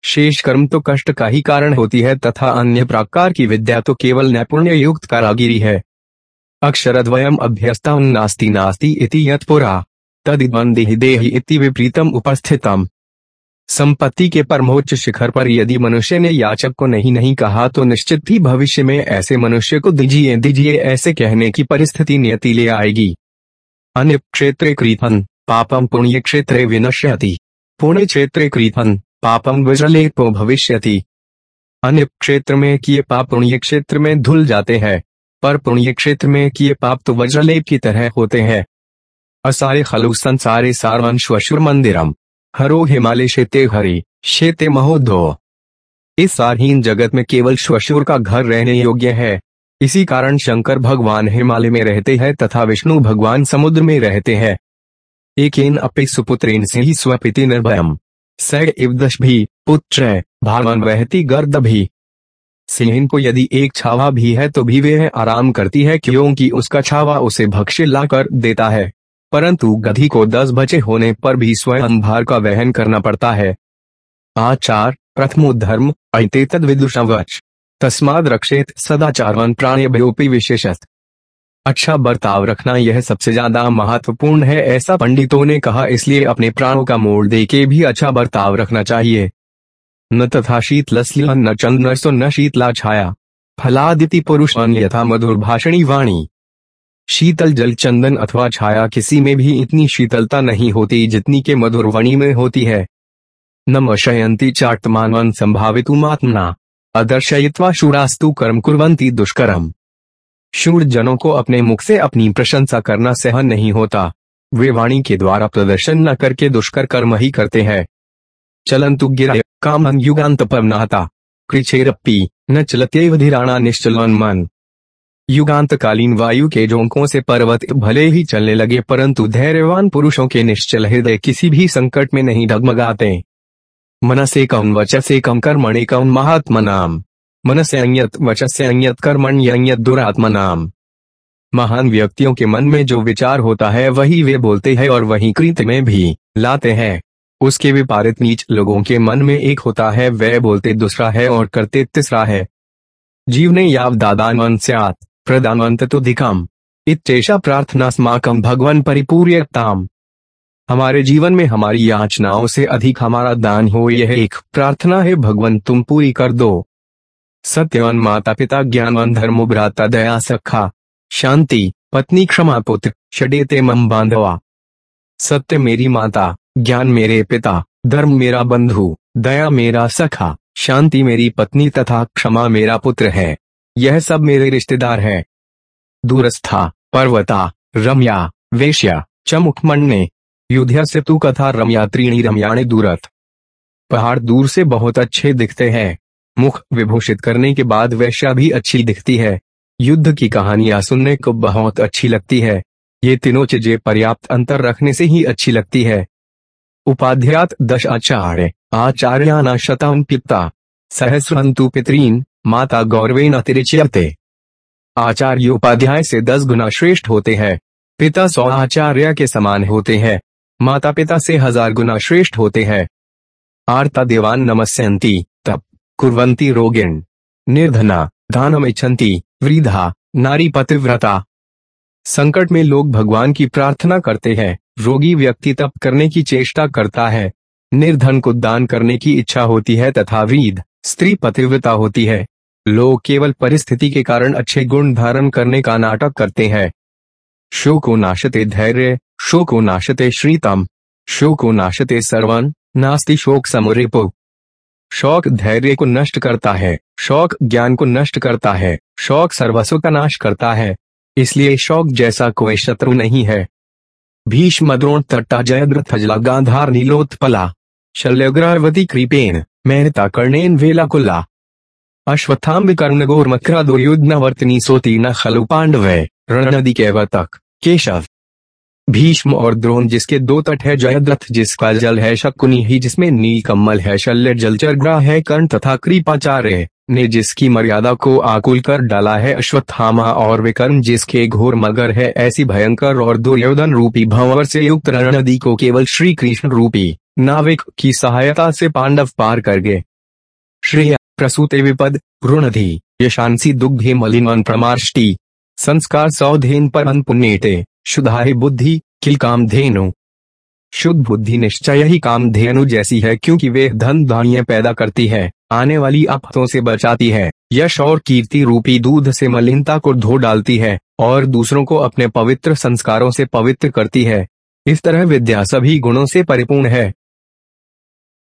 शेष कर्म तो कष्ट का ही कारण होती है तथा अन्य प्रकार की विद्या तो केवल नैपुण्य युक्त कारागिरी है। अक्षरद्वयम अभ्यस्ता नास्ति नास्ति इति यत्पुरा तदिद्वंदि देहि इति विपरीतम उपस्थितम। संपत्ति के परमोच्च शिखर पर यदि मनुष्य ने याचक को नहीं नहीं कहा तो निश्चित ही भविष्य में ऐसे मनुष्य को दीजिए दीजिए ऐसे कहने की परिस्थिति नियति ले आएगी। अन्य क्षेत्र कृथन पापम पुण्य क्षेत्र विनश्यति। पुण्य क्षेत्र कृथन पापम विजलेपो भविष्यति। अन्य क्षेत्र में किए पाप पुण्य क्षेत्र में धुल जाते हैं, पर पुण्य क्षेत्र में किए पाप तो वज्रलेप की तरह होते हैं। असारे खलु संसारे सारवंश मंदिरम, हरो हिमालय शेते हरि शेते महोदो। इस सारहीन जगत में केवल श्वशुर का घर रहने योग्य है। इसी कारण शंकर भगवान हिमालय में रहते हैं तथा विष्णु भगवान समुद्र में रहते हैं। एक इन अपे सुपुत्रेन से ही स्वपिति निर्भयम। सैड भी, पुत्र भावन रहती गर्द भी। सिंह को यदि एक छावा भी है तो भी वह आराम करती है क्योंकि उसका छावा उसे भक्ष्य ला देता है। परंतु गधी को दस बचे होने पर भी स्वयं भार का वहन करना पड़ता है। आचार प्रथमो धर्म विदुषवच तस्माद रक्षेत सदाचारवन प्राणेभ्योपि विशेषत। अच्छा बर्ताव रखना यह सबसे ज़्यादा महत्वपूर्ण है, ऐसा पंडितों ने कहा, इसलिए अपने प्राणों का मोड़ दे के भी अच्छा बर्ताव रखना चाहिए। न तथा शीतलस्ल न चंद्र सो न शीतला छाया फलादिति पुरुष यथा मधुर भाषणी वाणी। शीतल जल चंदन अथवा छाया किसी में भी इतनी शीतलता नहीं होती जितनी के मधुर वाणी में होती है। न शयंती चाटमान संभावित आत्मना अदर्शयित्वा शूरास्तु कर्म कुरंती दुष्कर्म। शूर जनों को अपने मुख से अपनी प्रशंसा करना सहन नहीं होता। वे वाणी के द्वारा प्रदर्शन न करके दुष्कर कर्म ही करते हैं। चलंतु गिरा काम युगांत पवनाता कृछेरप्पी न चलते धीराणा निश्चलन मन। युगांतकालीन वायु के जोंकों से पर्वत भले ही चलने लगे, परंतु धैर्यवान पुरुषों के निश्चल हृदय किसी भी संकट में नहीं डगमगाते। मन से कम वचन से कम कर्मणे कम महात्मा नाम मन से अंयत वच से अंयत कर्मण यंयत दुरात्मा नाम महान व्यक्तियों के मन में जो विचार होता है, वही वे बोलते हैं और वही कृत में भी लाते हैं। उसके विपारित नीच लोगों के मन में एक होता है, वह बोलते दूसरा है और करते तीसरा है। जीवने याव दादान स्यात् प्रदानवंत तो दिखम प्रार्थना स्माकम भगवान परिपूर्यताम। हमारे जीवन में हमारी याचनाओं से अधिक हमारा दान हो, यह एक प्रार्थना है, भगवान तुम पूरी कर दो। सत्यवन माता पिता ज्ञानवन धर्म भ्राता दया सखा, शांति, पत्नी क्षमा पुत्र षडेते मम बांधवा। सत्य मेरी माता, ज्ञान मेरे पिता, धर्म मेरा बंधु, दया मेरा सखा, शांति मेरी पत्नी तथा क्षमा मेरा पुत्र है। यह सब मेरे रिश्तेदार है। दूरस्था, पर्वता, रम्या, वेश्या चमुखमण्य युद्ध से तू कथा रम्या, त्रीणी रम्याणे दूरथ। पहाड़ दूर से बहुत अच्छे दिखते हैं। मुख विभूषित करने के बाद वैश्या भी अच्छी दिखती है। युद्ध की कहानियाँ सुनने को बहुत अच्छी लगती है। ये तीनों चीज़ें पर्याप्त अंतर रखने से ही अच्छी लगती है। उपाध्यात दश आचार्य, आचार्याना शतम पिता, सहस्रंतु पितरीन, माता गौरवेन अतिरिच्यते आचार्य उपाध्याय से दस गुना श्रेष्ठ होते हैं। पिता सौ आचार्य के समान होते हैं। माता पिता से हज़ार गुना श्रेष्ठ होते हैं। आर्ता देवान नमस्यंती तप कुरवंती रोगिण। निर्धना, दानमिच्छन्ति, वृद्धा नारी पतिव्रता संकट में लोग भगवान की प्रार्थना करते हैं, रोगी व्यक्ति तप करने की चेष्टा करता है। निर्धन को दान करने की इच्छा होती है तथा वृद्ध, स्त्री पतिव्रता होती है। लोग केवल परिस्थिति के कारण अच्छे गुण धारण करने का नाटक करते हैं। शोको नाशते धैर्य, शोको नाशते श्रीतम, शोको नाशते सर्वन, नास्ति शोक समुरिपो। शौक धैर्य को नष्ट करता है, शौक ज्ञान को नष्ट करता है, शौक सर्वस्व का नाश करता है, इसलिए शौक जैसा कोई शत्रु नहीं है। भीष्म द्रोण तट्टा जयद्रथ गांधार नीलोत्पला शल्यग्रावती कृपेन मेहता कर्णेन वेला कुल्ला अश्वत्थाम्ब कर्ण गोर मकरा दुर्युद्ध वर्तनी सोती न खलु पांडव, रणनदी के तक केशव। भीष्म और द्रोण जिसके दो तट है, जयद्रथ जिसका जल है शकुनी ही, जिसमें नील कमल है, शल्य जलचर ग्रह है, कर्ण तथा कृपाचार्य ने जिसकी मर्यादा को आकुल कर डाला है, अश्वत्थामा और विकर्म जिसके घोर मगर है, ऐसी भयंकर और दुर्योधन रूपी भंवर से युक्त रण नदी को केवल श्री कृष्ण रूपी नाविक की सहायता से पांडव पार कर गए। श्रेय प्रसूते विपद, ऋणधि, यशांसी दुग्धे मलिन प्रमार्ष्टि, संस्कार सौधेन पर पुण्यते शुद्धाहि बुद्धि, किल काम धेनु शुद्ध बुद्धि निश्चय ही काम धेनु जैसी है, क्योंकि वे धन धान्य पैदा करती है, आने वाली आपतों से बचाती है। यश और कीर्ति रूपी दूध से मलिनता को धो डालती है, और दूसरों को अपने पवित्र संस्कारों से पवित्र करती है। इस तरह विद्या सभी गुणों से परिपूर्ण है।